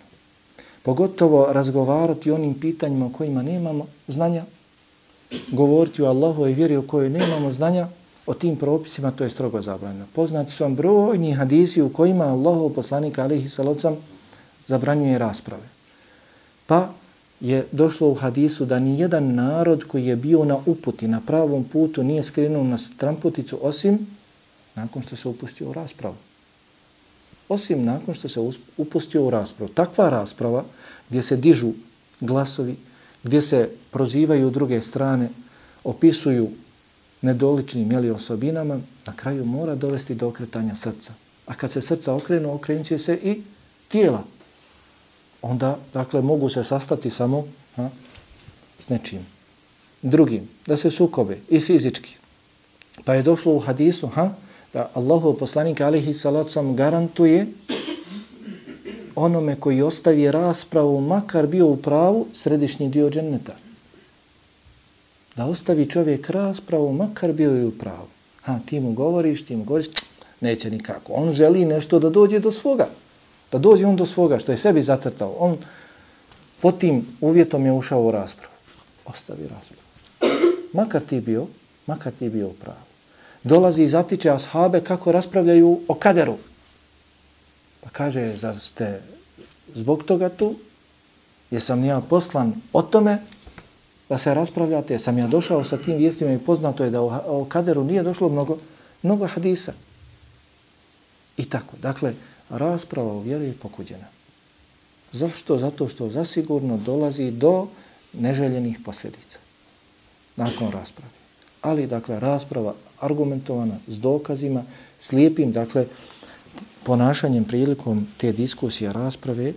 Pogotovo razgovarati o onim pitanjima o kojima nemamo znanja, govoriti o Allahu i vjeri o kojoj nemamo znanja, o tim propisima to je strogo zabranjeno. Poznati su vam brojni hadisi u kojima Allahu poslanik alihi salocam zabranjuje rasprave. Pa je došlo u hadisu da ni jedan narod koji je bio na uputi, na pravom putu, nije skrenuo na stramputicu osim nakon što se upustio u raspravu. Osim nakon što se upustio u raspravu. Takva rasprava gdje se dižu glasovi, gdje se prozivaju druge strane, opisuju nedoličnim jeli, osobinama, na kraju mora dovesti do okretanja srca. A kad se srca okrenu, okrenut će se i tijela. Onda, dakle, mogu se sastati samo ha, s nečim. Drugim, da se sukobe i fizički. Pa je došlo u hadisu ha, da Allahov poslanik alihi salacom garantuje onome koji ostavi raspravu, makar bio u pravu, središnji dio dženneta. Da ostavi čovjek raspravu, makar bio i u pravu. Ha, ti mu govoriš, ti mu govoriš, neće nikako. On želi nešto da dođe do svoga. Da dođe on do svoga, što je sebi zacrtao. On po tim uvjetom je ušao u raspravu. ostavi raspravu. Makar ti bio, makar ti bio u pravu. Dolazi i zatiče ashabe kako raspravljaju o kaderu. Pa kaže, zar ste zbog toga tu? Jesam ja poslan o tome da se raspravljate? Jesam ja došao sa tim vijestima i poznato je da o kaderu nije došlo mnogo, mnogo hadisa. I tako. Dakle, rasprava o vjeri je pokuđena. Zašto? Zato što zasigurno dolazi do neželjenih posljedica nakon rasprave. Ali, dakle, rasprava argumentovana s dokazima, slijepim, dakle, ponašanjem prilikom te diskusije rasprave,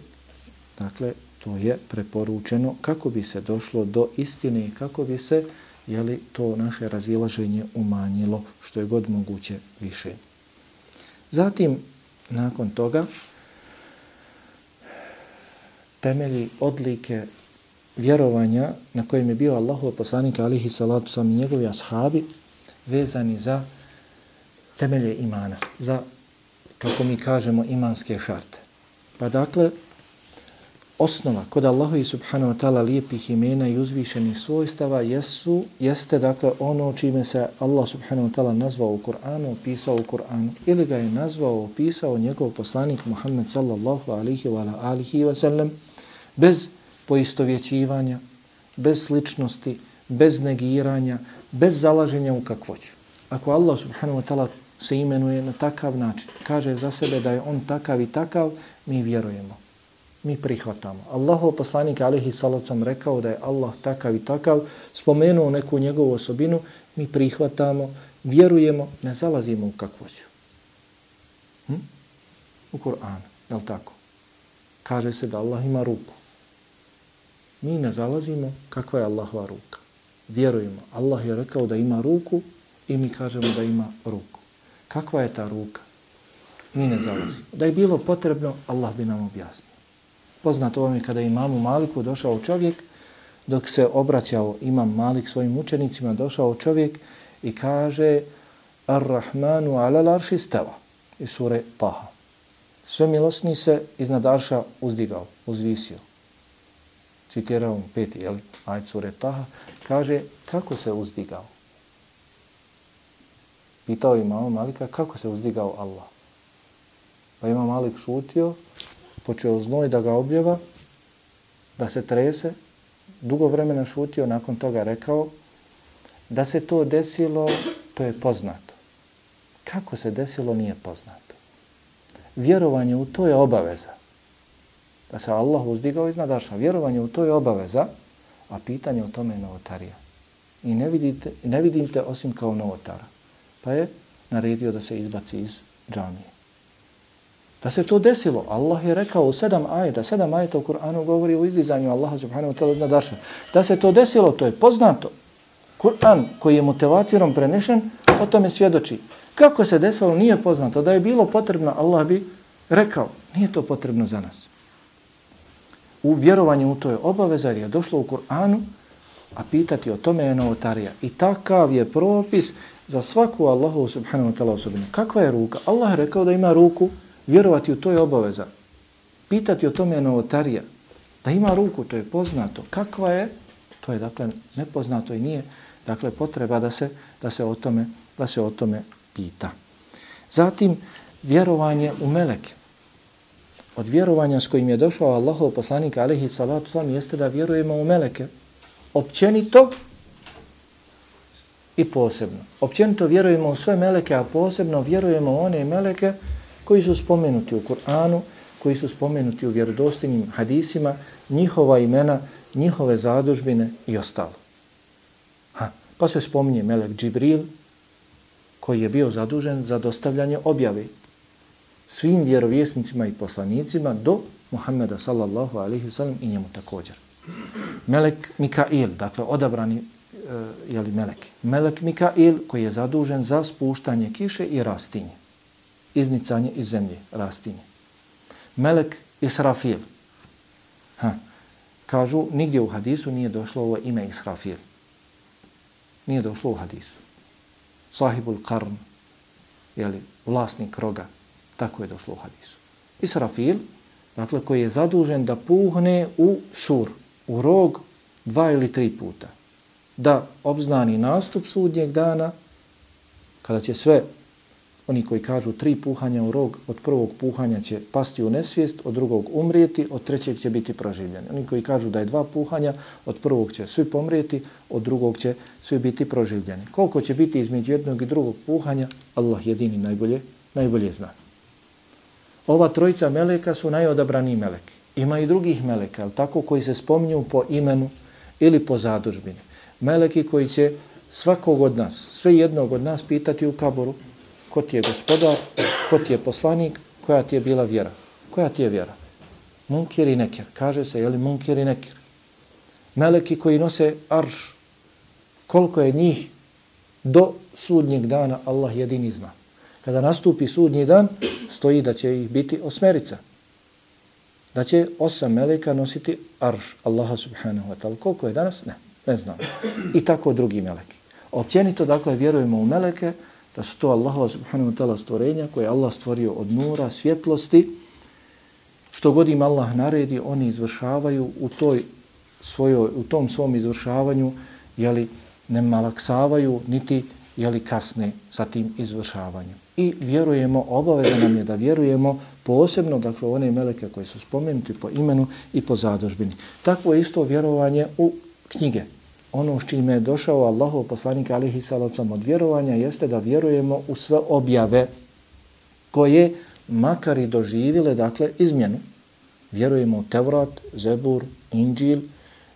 dakle, to je preporučeno kako bi se došlo do istine i kako bi se jeli, to naše razilaženje umanjilo što je god moguće više. Zatim, nakon toga, temelji odlike vjerovanja na kojem je bio Allahov poslanik alihi salatu sam i njegovi ashabi vezani za temelje imana, za, kako mi kažemo, imanske šarte. Pa dakle, osnova kod Allahu i subhanahu wa ta'ala lijepih imena i uzvišenih svojstava jesu, jeste dakle ono čime se Allah subhanahu wa ta'ala nazvao u Kur'anu, opisao u Kur'anu ili ga je nazvao, opisao njegov poslanik Muhammed sallallahu alihi wa alihi wa sallam bez poistovjećivanja, bez sličnosti, bez negiranja, bez zalaženja u kakvoću. Ako Allah subhanahu wa ta'ala se imenuje na takav način, kaže za sebe da je on takav i takav, mi vjerujemo. Mi prihvatamo. Allahov poslanik alihi salacom rekao da je Allah takav i takav, spomenuo neku njegovu osobinu, mi prihvatamo, vjerujemo, ne zalazimo u kakvoću. Hm? U Kur'anu, je tako? Kaže se da Allah ima ruku. Mi ne zalazimo kakva je Allahova ruka. Vjerujemo. Allah je rekao da ima ruku i mi kažemo da ima ruku. Kakva je ta ruka? Mi ne zalazimo. Da je bilo potrebno, Allah bi nam objasnio. Poznato vam je kada je imamu Maliku došao čovjek, dok se obraćao imam Malik svojim učenicima, došao čovjek i kaže Ar-Rahmanu ala larši steva iz sure Taha. Sve milosni se iznad Arša uzdigao, uzvisio citirao mu peti, jel, Ajde sure Taha, kaže kako se uzdigao. Pitao imamo Malika kako se uzdigao Allah. Pa ima Malik šutio, počeo znoj da ga objeva, da se trese, dugo vremena šutio, nakon toga rekao da se to desilo, to je poznato. Kako se desilo, nije poznato. Vjerovanje u to je obaveza da se Allah uzdigao iznad arša. Vjerovanje u to je obaveza, a pitanje o tome je novotarija. I ne, vidite, ne vidim te osim kao novotara. Pa je naredio da se izbaci iz džamije. Da se to desilo, Allah je rekao u sedam ajeta, sedam ajeta u Kur'anu govori o izdizanju Allaha subhanahu wa ta'la iznad arša. Da se to desilo, to je poznato. Kur'an koji je motivatirom prenešen, o tome svjedoči. Kako se desilo, nije poznato. Da je bilo potrebno, Allah bi rekao, nije to potrebno za nas u vjerovanju u to je obaveza jer je došlo u Kur'anu, a pitati o tome je novotarija. I takav je propis za svaku Allahu subhanahu wa ta'la osobinu. Kakva je ruka? Allah je rekao da ima ruku, vjerovati u to je obaveza. Pitati o tome je novotarija. Da ima ruku, to je poznato. Kakva je? To je dakle nepoznato i nije dakle potreba da se da se o tome da se o tome pita. Zatim vjerovanje u meleke od vjerovanja s kojim je došao Allahov poslanik alaihi salatu selam jeste da vjerujemo u meleke. Općenito i posebno. Općenito vjerujemo u sve meleke, a posebno vjerujemo u one meleke koji su spomenuti u Kur'anu, koji su spomenuti u vjerodostinim hadisima, njihova imena, njihove zadužbine i ostalo. Ha, pa se spominje melek Džibril, koji je bio zadužen za dostavljanje objave svim vjerovjesnicima i poslanicima do Muhammeda sallallahu alaihi wasallam i njemu također. Melek Mikail, dakle odabrani E, jeli melek. Melek Mikail koji je zadužen za spuštanje kiše i rastinje. Iznicanje iz zemlje, rastinje. Melek Israfil. Ha. Kažu, nigdje u hadisu nije došlo ovo ime Israfil. Nije došlo u hadisu. Sahibul Karn, jeli, vlasnik roga, Tako je došlo u hadisu. Israfil, dakle, koji je zadužen da puhne u šur, u rog, dva ili tri puta da obznani nastup sudnjeg dana, kada će sve Oni koji kažu tri puhanja u rog, od prvog puhanja će pasti u nesvijest, od drugog umrijeti, od trećeg će biti proživljeni. Oni koji kažu da je dva puhanja, od prvog će svi pomrijeti, od drugog će svi biti proživljeni. Koliko će biti između jednog i drugog puhanja, Allah jedini najbolje, najbolje zna. Ova trojica meleka su najodabrani meleki. Ima i drugih meleka, ali tako koji se spominju po imenu ili po zadužbini. Meleki koji će svakog od nas, sve jednog od nas pitati u kaboru, ko ti je gospodar, ko ti je poslanik, koja ti je bila vjera. Koja ti je vjera? Munkir i nekir. Kaže se, je li munkir i nekir? Meleki koji nose arš, koliko je njih do sudnjeg dana, Allah jedini zna. Kada nastupi sudnji dan, stoji da će ih biti osmerica. Da će osam meleka nositi arš Allaha subhanahu wa ta'ala. Koliko je danas? Ne, ne znam. I tako drugi meleki. Općenito, dakle, vjerujemo u meleke, da su to Allahova subhanahu wa ta'ala stvorenja koje Allah stvorio od nura, svjetlosti, što god im Allah naredi, oni izvršavaju u, toj svojoj, u tom svom izvršavanju, jeli, ne malaksavaju, niti jeli, kasne sa tim izvršavanjem. I vjerujemo, obaveza nam je da vjerujemo posebno, dakle, one meleke koje su spomenuti po imenu i po zadožbini. Takvo je isto vjerovanje u knjige, ono s čime je došao Allahov poslanik alihi salacom od vjerovanja jeste da vjerujemo u sve objave koje makar i doživile, dakle, izmjenu. Vjerujemo u Tevrat, Zebur, Inđil,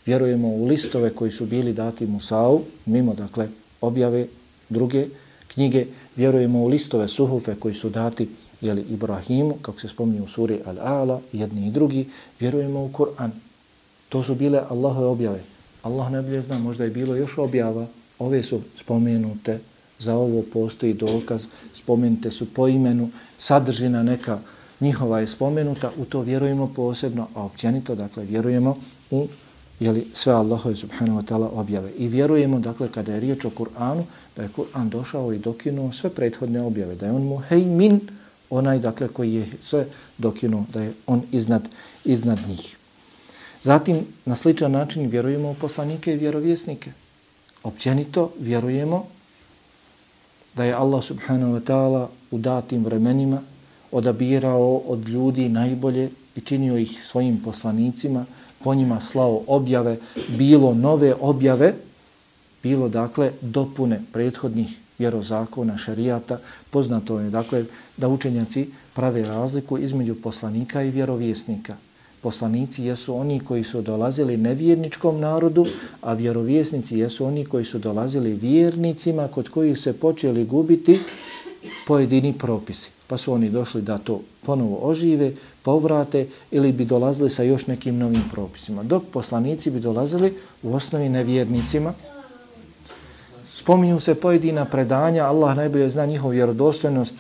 vjerujemo u listove koji su bili dati Musau, mimo, dakle, objave druge knjige, vjerujemo u listove suhufe koji su dati jeli, Ibrahimu, kako se spominje u suri Al-Ala, jedni i drugi, vjerujemo u Kur'an. To su bile Allahove objave. Allah ne zna, možda je bilo još objava, ove su spomenute, za ovo postoji dokaz, spomenute su po imenu, sadržina neka njihova je spomenuta, u to vjerujemo posebno, a općenito, dakle, vjerujemo u jeli, sve Allahove subhanahu wa ta'ala objave. I vjerujemo, dakle, kada je riječ o Kur'anu, da je Kur'an došao i dokinuo sve prethodne objave, da je on mu hejmin, onaj, dakle, koji je sve dokinuo, da je on iznad, iznad njih. Zatim, na sličan način vjerujemo u poslanike i vjerovjesnike. Općenito vjerujemo da je Allah subhanahu wa ta'ala u datim vremenima odabirao od ljudi najbolje i činio ih svojim poslanicima, po njima slao objave, bilo nove objave, bilo dakle dopune prethodnih vjerozakona, šarijata. Poznato je dakle da učenjaci prave razliku između poslanika i vjerovjesnika poslanici jesu oni koji su dolazili nevjerničkom narodu, a vjerovjesnici jesu oni koji su dolazili vjernicima kod kojih se počeli gubiti pojedini propisi. Pa su oni došli da to ponovo ožive, povrate ili bi dolazili sa još nekim novim propisima. Dok poslanici bi dolazili u osnovi nevjernicima, spominju se pojedina predanja, Allah najbolje zna njihov vjerodostojnost,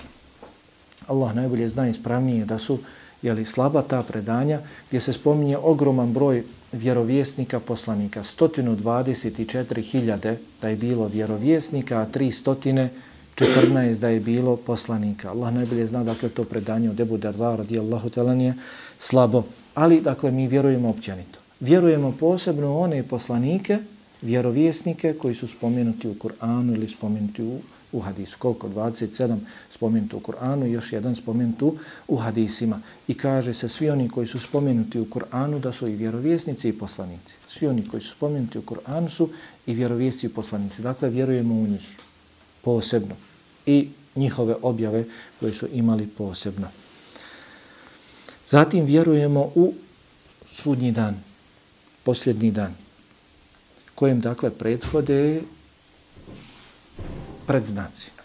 Allah najbolje zna ispravnije da su jeli, slaba ta predanja gdje se spominje ogroman broj vjerovjesnika poslanika. 124.000 da je bilo vjerovjesnika, a 314 da je bilo poslanika. Allah najbolje zna dakle to predanje od Ebu Darda radijallahu talanije slabo. Ali dakle mi vjerujemo općenito. Vjerujemo posebno one poslanike, vjerovjesnike koji su spomenuti u Kur'anu ili spomenuti u u hadisu. Koliko? 27 spomenuti u Kur'anu i još jedan spomenuti u hadisima. I kaže se svi oni koji su spomenuti u Kur'anu da su i vjerovjesnici i poslanici. Svi oni koji su spomenuti u Kur'anu su i vjerovjesnici i poslanici. Dakle, vjerujemo u njih posebno i njihove objave koje su imali posebno. Zatim vjerujemo u sudnji dan, posljednji dan, kojem dakle prethode predznaci.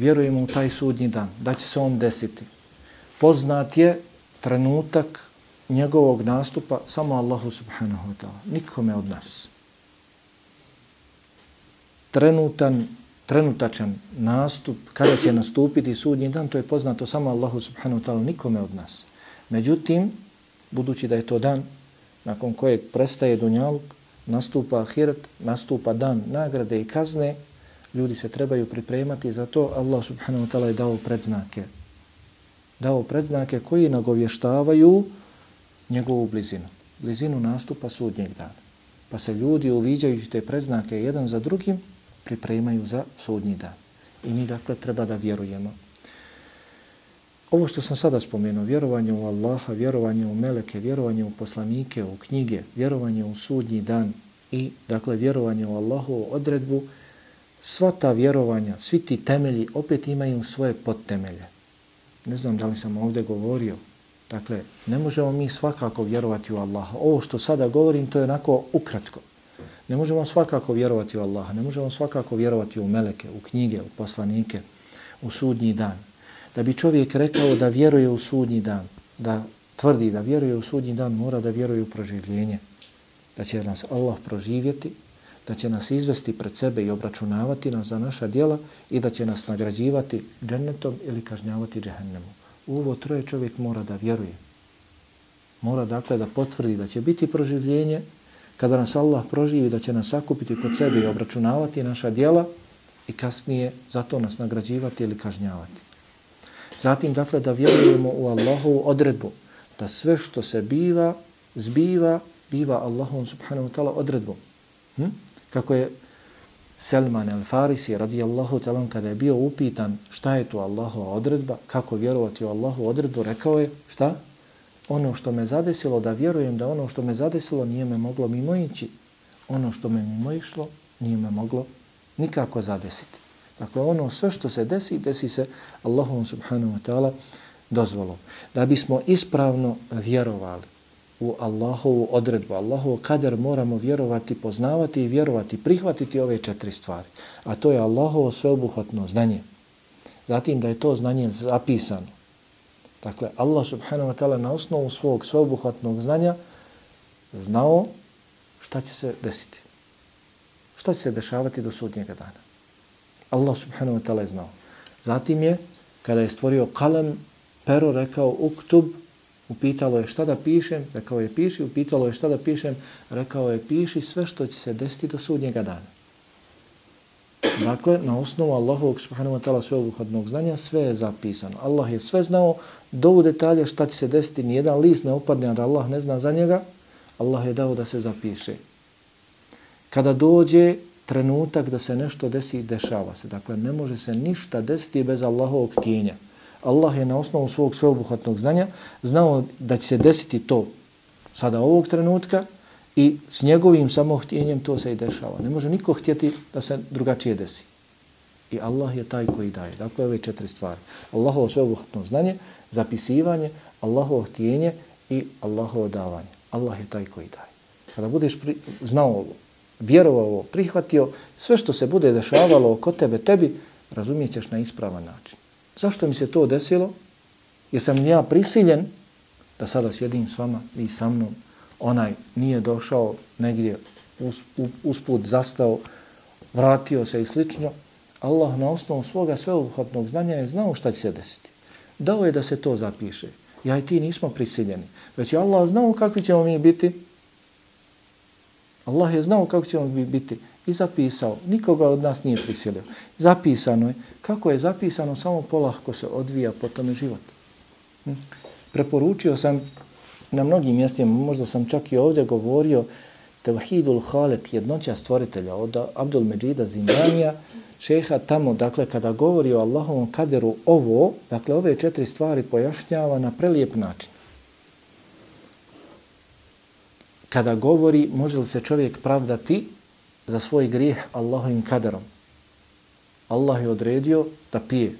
Vjerujemo u taj sudnji dan, da će se on desiti. Poznat je trenutak njegovog nastupa samo Allahu subhanahu wa ta'ala, nikome od nas. Trenutan, trenutačan nastup, kada će nastupiti sudnji dan, to je poznato samo Allahu subhanahu wa ta'ala, nikome od nas. Međutim, budući da je to dan nakon kojeg prestaje dunjaluk, nastupa ahiret, nastupa dan nagrade i kazne, ljudi se trebaju pripremati za to. Allah subhanahu wa ta'ala je dao predznake. Dao predznake koji nagovještavaju njegovu blizinu. Blizinu nastupa sudnjeg dana. Pa se ljudi uviđajući te predznake jedan za drugim pripremaju za sudnji dan. I mi dakle treba da vjerujemo. Ovo što sam sada spomenuo, vjerovanje u Allaha, vjerovanje u meleke, vjerovanje u poslanike, u knjige, vjerovanje u sudnji dan i dakle vjerovanje u Allahu odredbu, sva ta vjerovanja, svi ti temelji opet imaju svoje podtemelje. Ne znam da li sam ovdje govorio. Dakle, ne možemo mi svakako vjerovati u Allaha. Ovo što sada govorim, to je onako ukratko. Ne možemo svakako vjerovati u Allaha. Ne možemo svakako vjerovati u meleke, u knjige, u poslanike, u sudnji dan. Da bi čovjek rekao da vjeruje u sudnji dan, da tvrdi da vjeruje u sudnji dan, mora da vjeruje u proživljenje. Da će nas Allah proživjeti, da će nas izvesti pred sebe i obračunavati nas za naša djela i da će nas nagrađivati džennetom ili kažnjavati džehennemom. U ovo troje čovjek mora da vjeruje. Mora dakle da potvrdi da će biti proživljenje kada nas Allah proživi da će nas sakupiti kod sebe i obračunavati naša djela i kasnije zato nas nagrađivati ili kažnjavati. Zatim dakle da vjerujemo u Allahovu odredbu da sve što se biva, zbiva, biva Allahom subhanahu wa ta'ala odredbom. Hm? Kako je Selman el-Farisi radijallahu talan kada je bio upitan šta je to Allahova odredba, kako vjerovati u Allahu odredbu, rekao je šta? Ono što me zadesilo, da vjerujem da ono što me zadesilo nije me moglo mimo ići. Ono što me mimo išlo nije me moglo nikako zadesiti. Dakle, ono sve što se desi, desi se Allahom subhanahu wa ta'ala dozvolom. Da bismo ispravno vjerovali, u Allahovu odredbu, Allahovu kader moramo vjerovati, poznavati i vjerovati, prihvatiti ove četiri stvari. A to je Allahovo sveobuhvatno znanje. Zatim da je to znanje zapisano. Dakle, Allah subhanahu wa ta'ala na osnovu svog sveobuhvatnog znanja znao šta će se desiti. Šta će se dešavati do sudnjega dana. Allah subhanahu wa ta'ala je znao. Zatim je, kada je stvorio kalem, pero rekao uktub, Upitalo je šta da pišem, rekao je piši, upitalo je šta da pišem, rekao je piši sve što će se desiti do sudnjega dana. Dakle, na osnovu Allahovog subhanahu wa ta'ala sveobuhodnog znanja sve je zapisano. Allah je sve znao do u detalja šta će se desiti, nijedan list ne upadne, a da Allah ne zna za njega, Allah je dao da se zapiše. Kada dođe trenutak da se nešto desi, dešava se. Dakle, ne može se ništa desiti bez Allahovog tijenja. Allah je na osnovu svog sveobuhvatnog znanja znao da će se desiti to sada ovog trenutka i s njegovim samohtjenjem to se i dešava. Ne može niko htjeti da se drugačije desi. I Allah je taj koji daje. Dakle, ove četiri stvari. Allahovo sveobuhvatno znanje, zapisivanje, Allahovo htjenje i Allahovo davanje. Allah je taj koji daje. Kada budeš pri, znao ovo, vjerovao ovo, prihvatio, sve što se bude dešavalo oko tebe, tebi, razumijećeš na ispravan način. Zašto mi se to desilo? Jesam ja prisiljen da sada sjedim s vama i sa mnom. Onaj nije došao negdje usput zastao, vratio se i slično. Allah na osnovu svoga sveobuhvatnog znanja je znao šta će se desiti. Dao je da se to zapiše. Ja i ti nismo prisiljeni. Već je Allah znao kakvi ćemo mi biti. Allah je znao kako ćemo mi biti i zapisao. Nikoga od nas nije prisilio. Zapisano je. Kako je zapisano, samo polahko se odvija po tome život. Hm? Preporučio sam na mnogim mjestima, možda sam čak i ovdje govorio, Tevahidul Halek, jednoća stvoritelja od Abdul Međida Zimranija, šeha tamo, dakle, kada govori o Allahovom kaderu ovo, dakle, ove četiri stvari pojašnjava na prelijep način. Kada govori, može li se čovjek pravdati za svoj grijeh Allahovim kaderom. Allah je odredio da pije.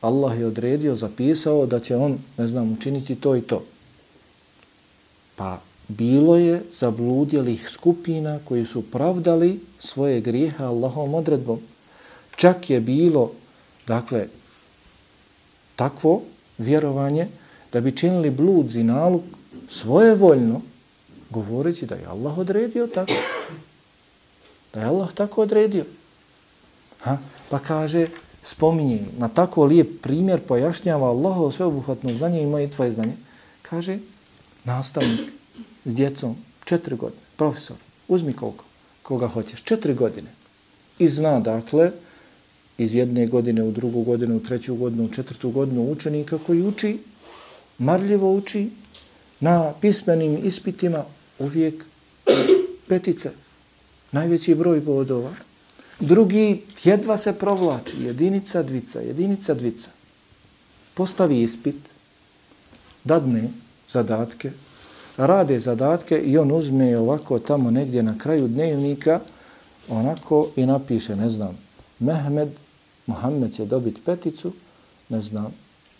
Allah je odredio, zapisao da će on, ne znam, učiniti to i to. Pa bilo je zabludjelih skupina koji su pravdali svoje grijehe Allahovom odredbom. Čak je bilo, dakle, takvo vjerovanje da bi činili blud zinaluk svoje voljno, govoreći da je Allah odredio tako. Da je Allah tako odredio. Ha? Pa kaže, spominje, na tako lijep primjer pojašnjava Allahovo sveobuhvatno znanje i moje tvoje znanje. Kaže, nastavnik s djecom, četiri godine, profesor, uzmi koliko, koga hoćeš, četiri godine. I zna, dakle, iz jedne godine u drugu godinu, u treću godinu, u četvrtu godinu učenika koji uči, marljivo uči, na pismenim ispitima uvijek petice, najveći broj bodova. Drugi jedva se provlači, jedinica, dvica, jedinica, dvica. Postavi ispit, dadne zadatke, rade zadatke i on uzme ovako tamo negdje na kraju dnevnika, onako i napiše, ne znam, Mehmed, Mohamed će dobiti peticu, ne znam,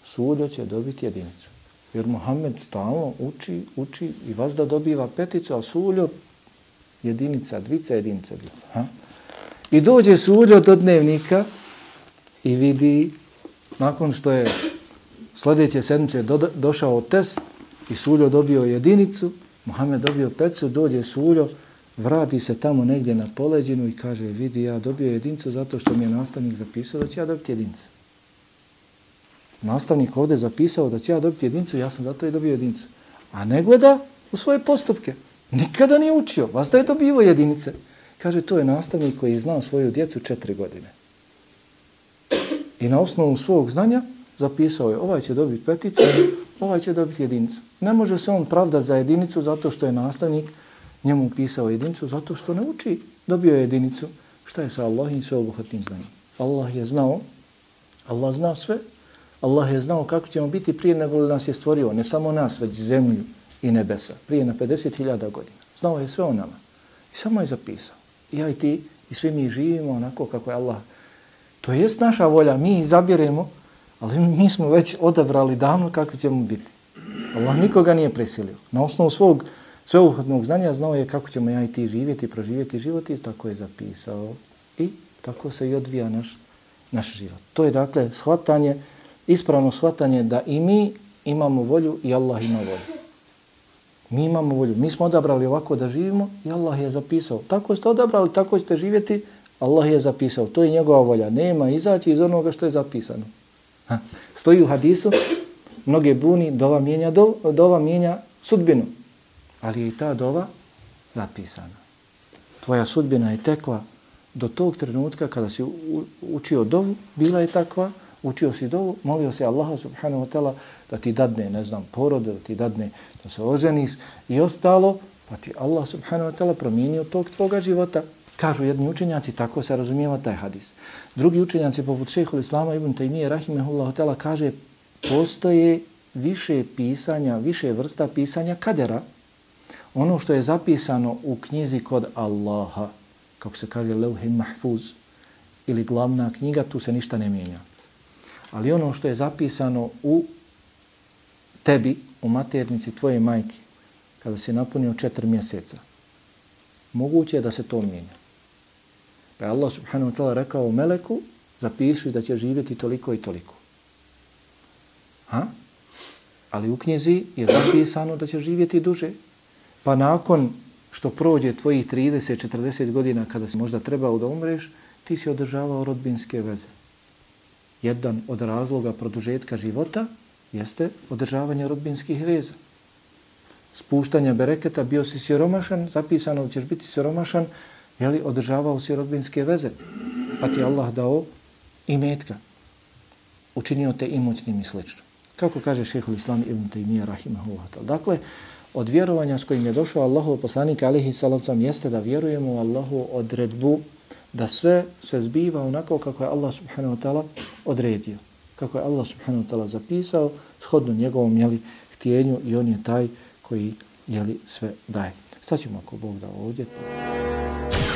Suljo će dobiti jedinicu. Jer Mohamed stalno uči, uči i vas da dobiva peticu, a Suljo jedinica, dvica, jedinica, dvica. Ha? I dođe Suljo do dnevnika i vidi, nakon što je sljedeće sedmice do, došao test i Suljo dobio jedinicu, Mohamed dobio peticu, dođe Suljo, vrati se tamo negdje na poleđinu i kaže, vidi, ja dobio jedinicu zato što mi je nastavnik zapisao da ću ja dobiti jedinicu. Nastavnik ovdje zapisao da ću ja dobiti jedinicu, ja sam zato i dobio jedinicu. A ne gleda u svoje postupke. Nikada nije učio. Vas da je dobio jedinice. Kaže, to je nastavnik koji je znao svoju djecu četiri godine. I na osnovu svog znanja zapisao je, ovaj će dobiti peticu, ovaj će dobiti jedinicu. Ne može se on pravda za jedinicu zato što je nastavnik njemu pisao jedinicu, zato što ne uči, dobio je jedinicu. Šta je sa Allahim sve obuhvatnim znanjem? Allah je znao, Allah zna sve, Allah je znao kako ćemo biti prije nego li nas je stvorio, ne samo nas, već zemlju i nebesa, prije na 50.000 godina. Znao je sve o nama. I samo je zapisao. I ja i ti, i svi mi živimo onako kako je Allah. To jest naša volja, mi izabiremo, ali mi smo već odabrali davno kako ćemo biti. Allah nikoga nije presilio. Na osnovu svog sveuhodnog znanja znao je kako ćemo ja i ti živjeti, proživjeti život i tako je zapisao. I tako se i odvija naš, naš život. To je dakle shvatanje, ispravno shvatanje da i mi imamo volju i Allah ima volju. Mi imamo volju. Mi smo odabrali ovako da živimo i Allah je zapisao. Tako ste odabrali, tako ćete živjeti, Allah je zapisao. To je njegova volja. Nema izaći iz onoga što je zapisano. Ha. Stoji u hadisu, mnoge buni, dova mijenja, do, dova mijenja sudbinu. Ali je i ta dova zapisana. Tvoja sudbina je tekla do tog trenutka kada si učio dovu, bila je takva, učio si dovu, molio se Allaha subhanahu wa ta'ala da ti dadne, ne znam, porode, da ti dadne da se oženiš i ostalo, pa ti Allah subhanahu wa ta'ala promijenio tog tvoga života. Kažu jedni učenjaci, tako se razumijeva taj hadis. Drugi učenjaci, poput šehhul Islama ibn Taymiye, rahimehullah ta'ala, kaže, postoje više pisanja, više vrsta pisanja kadera, ono što je zapisano u knjizi kod Allaha, kako se kaže leuhin mahfuz, ili glavna knjiga, tu se ništa ne mijenja. Ali ono što je zapisano u tebi, u maternici tvoje majke, kada si napunio četiri mjeseca, moguće je da se to mijenja. Pa je Allah subhanahu wa ta'ala rekao u Meleku, zapiši da će živjeti toliko i toliko. Ha? Ali u knjizi je zapisano da će živjeti duže. Pa nakon što prođe tvojih 30-40 godina kada si možda trebao da umreš, ti si održavao rodbinske veze jedan od razloga produžetka života jeste održavanje rodbinskih veza. Spuštanja bereketa, bio si siromašan, zapisano da ćeš biti siromašan, je li održavao si rodbinske veze, pa ti Allah dao i metka, učinio te imućnim i slično. Kako kaže šehol Islam ibn Taymiyyah rahimahullah. Dakle, od vjerovanja s kojim je došao Allahov poslanik alihi salavcam jeste da vjerujemo u Allahu odredbu da sve se zbiva onako kako je Allah subhanahu wa ta'ala odredio. Kako je Allah subhanahu wa ta'ala zapisao shodno njegovom jeli, htjenju i on je taj koji jeli, sve daje. Staćemo ako Bog da ovdje. Pa...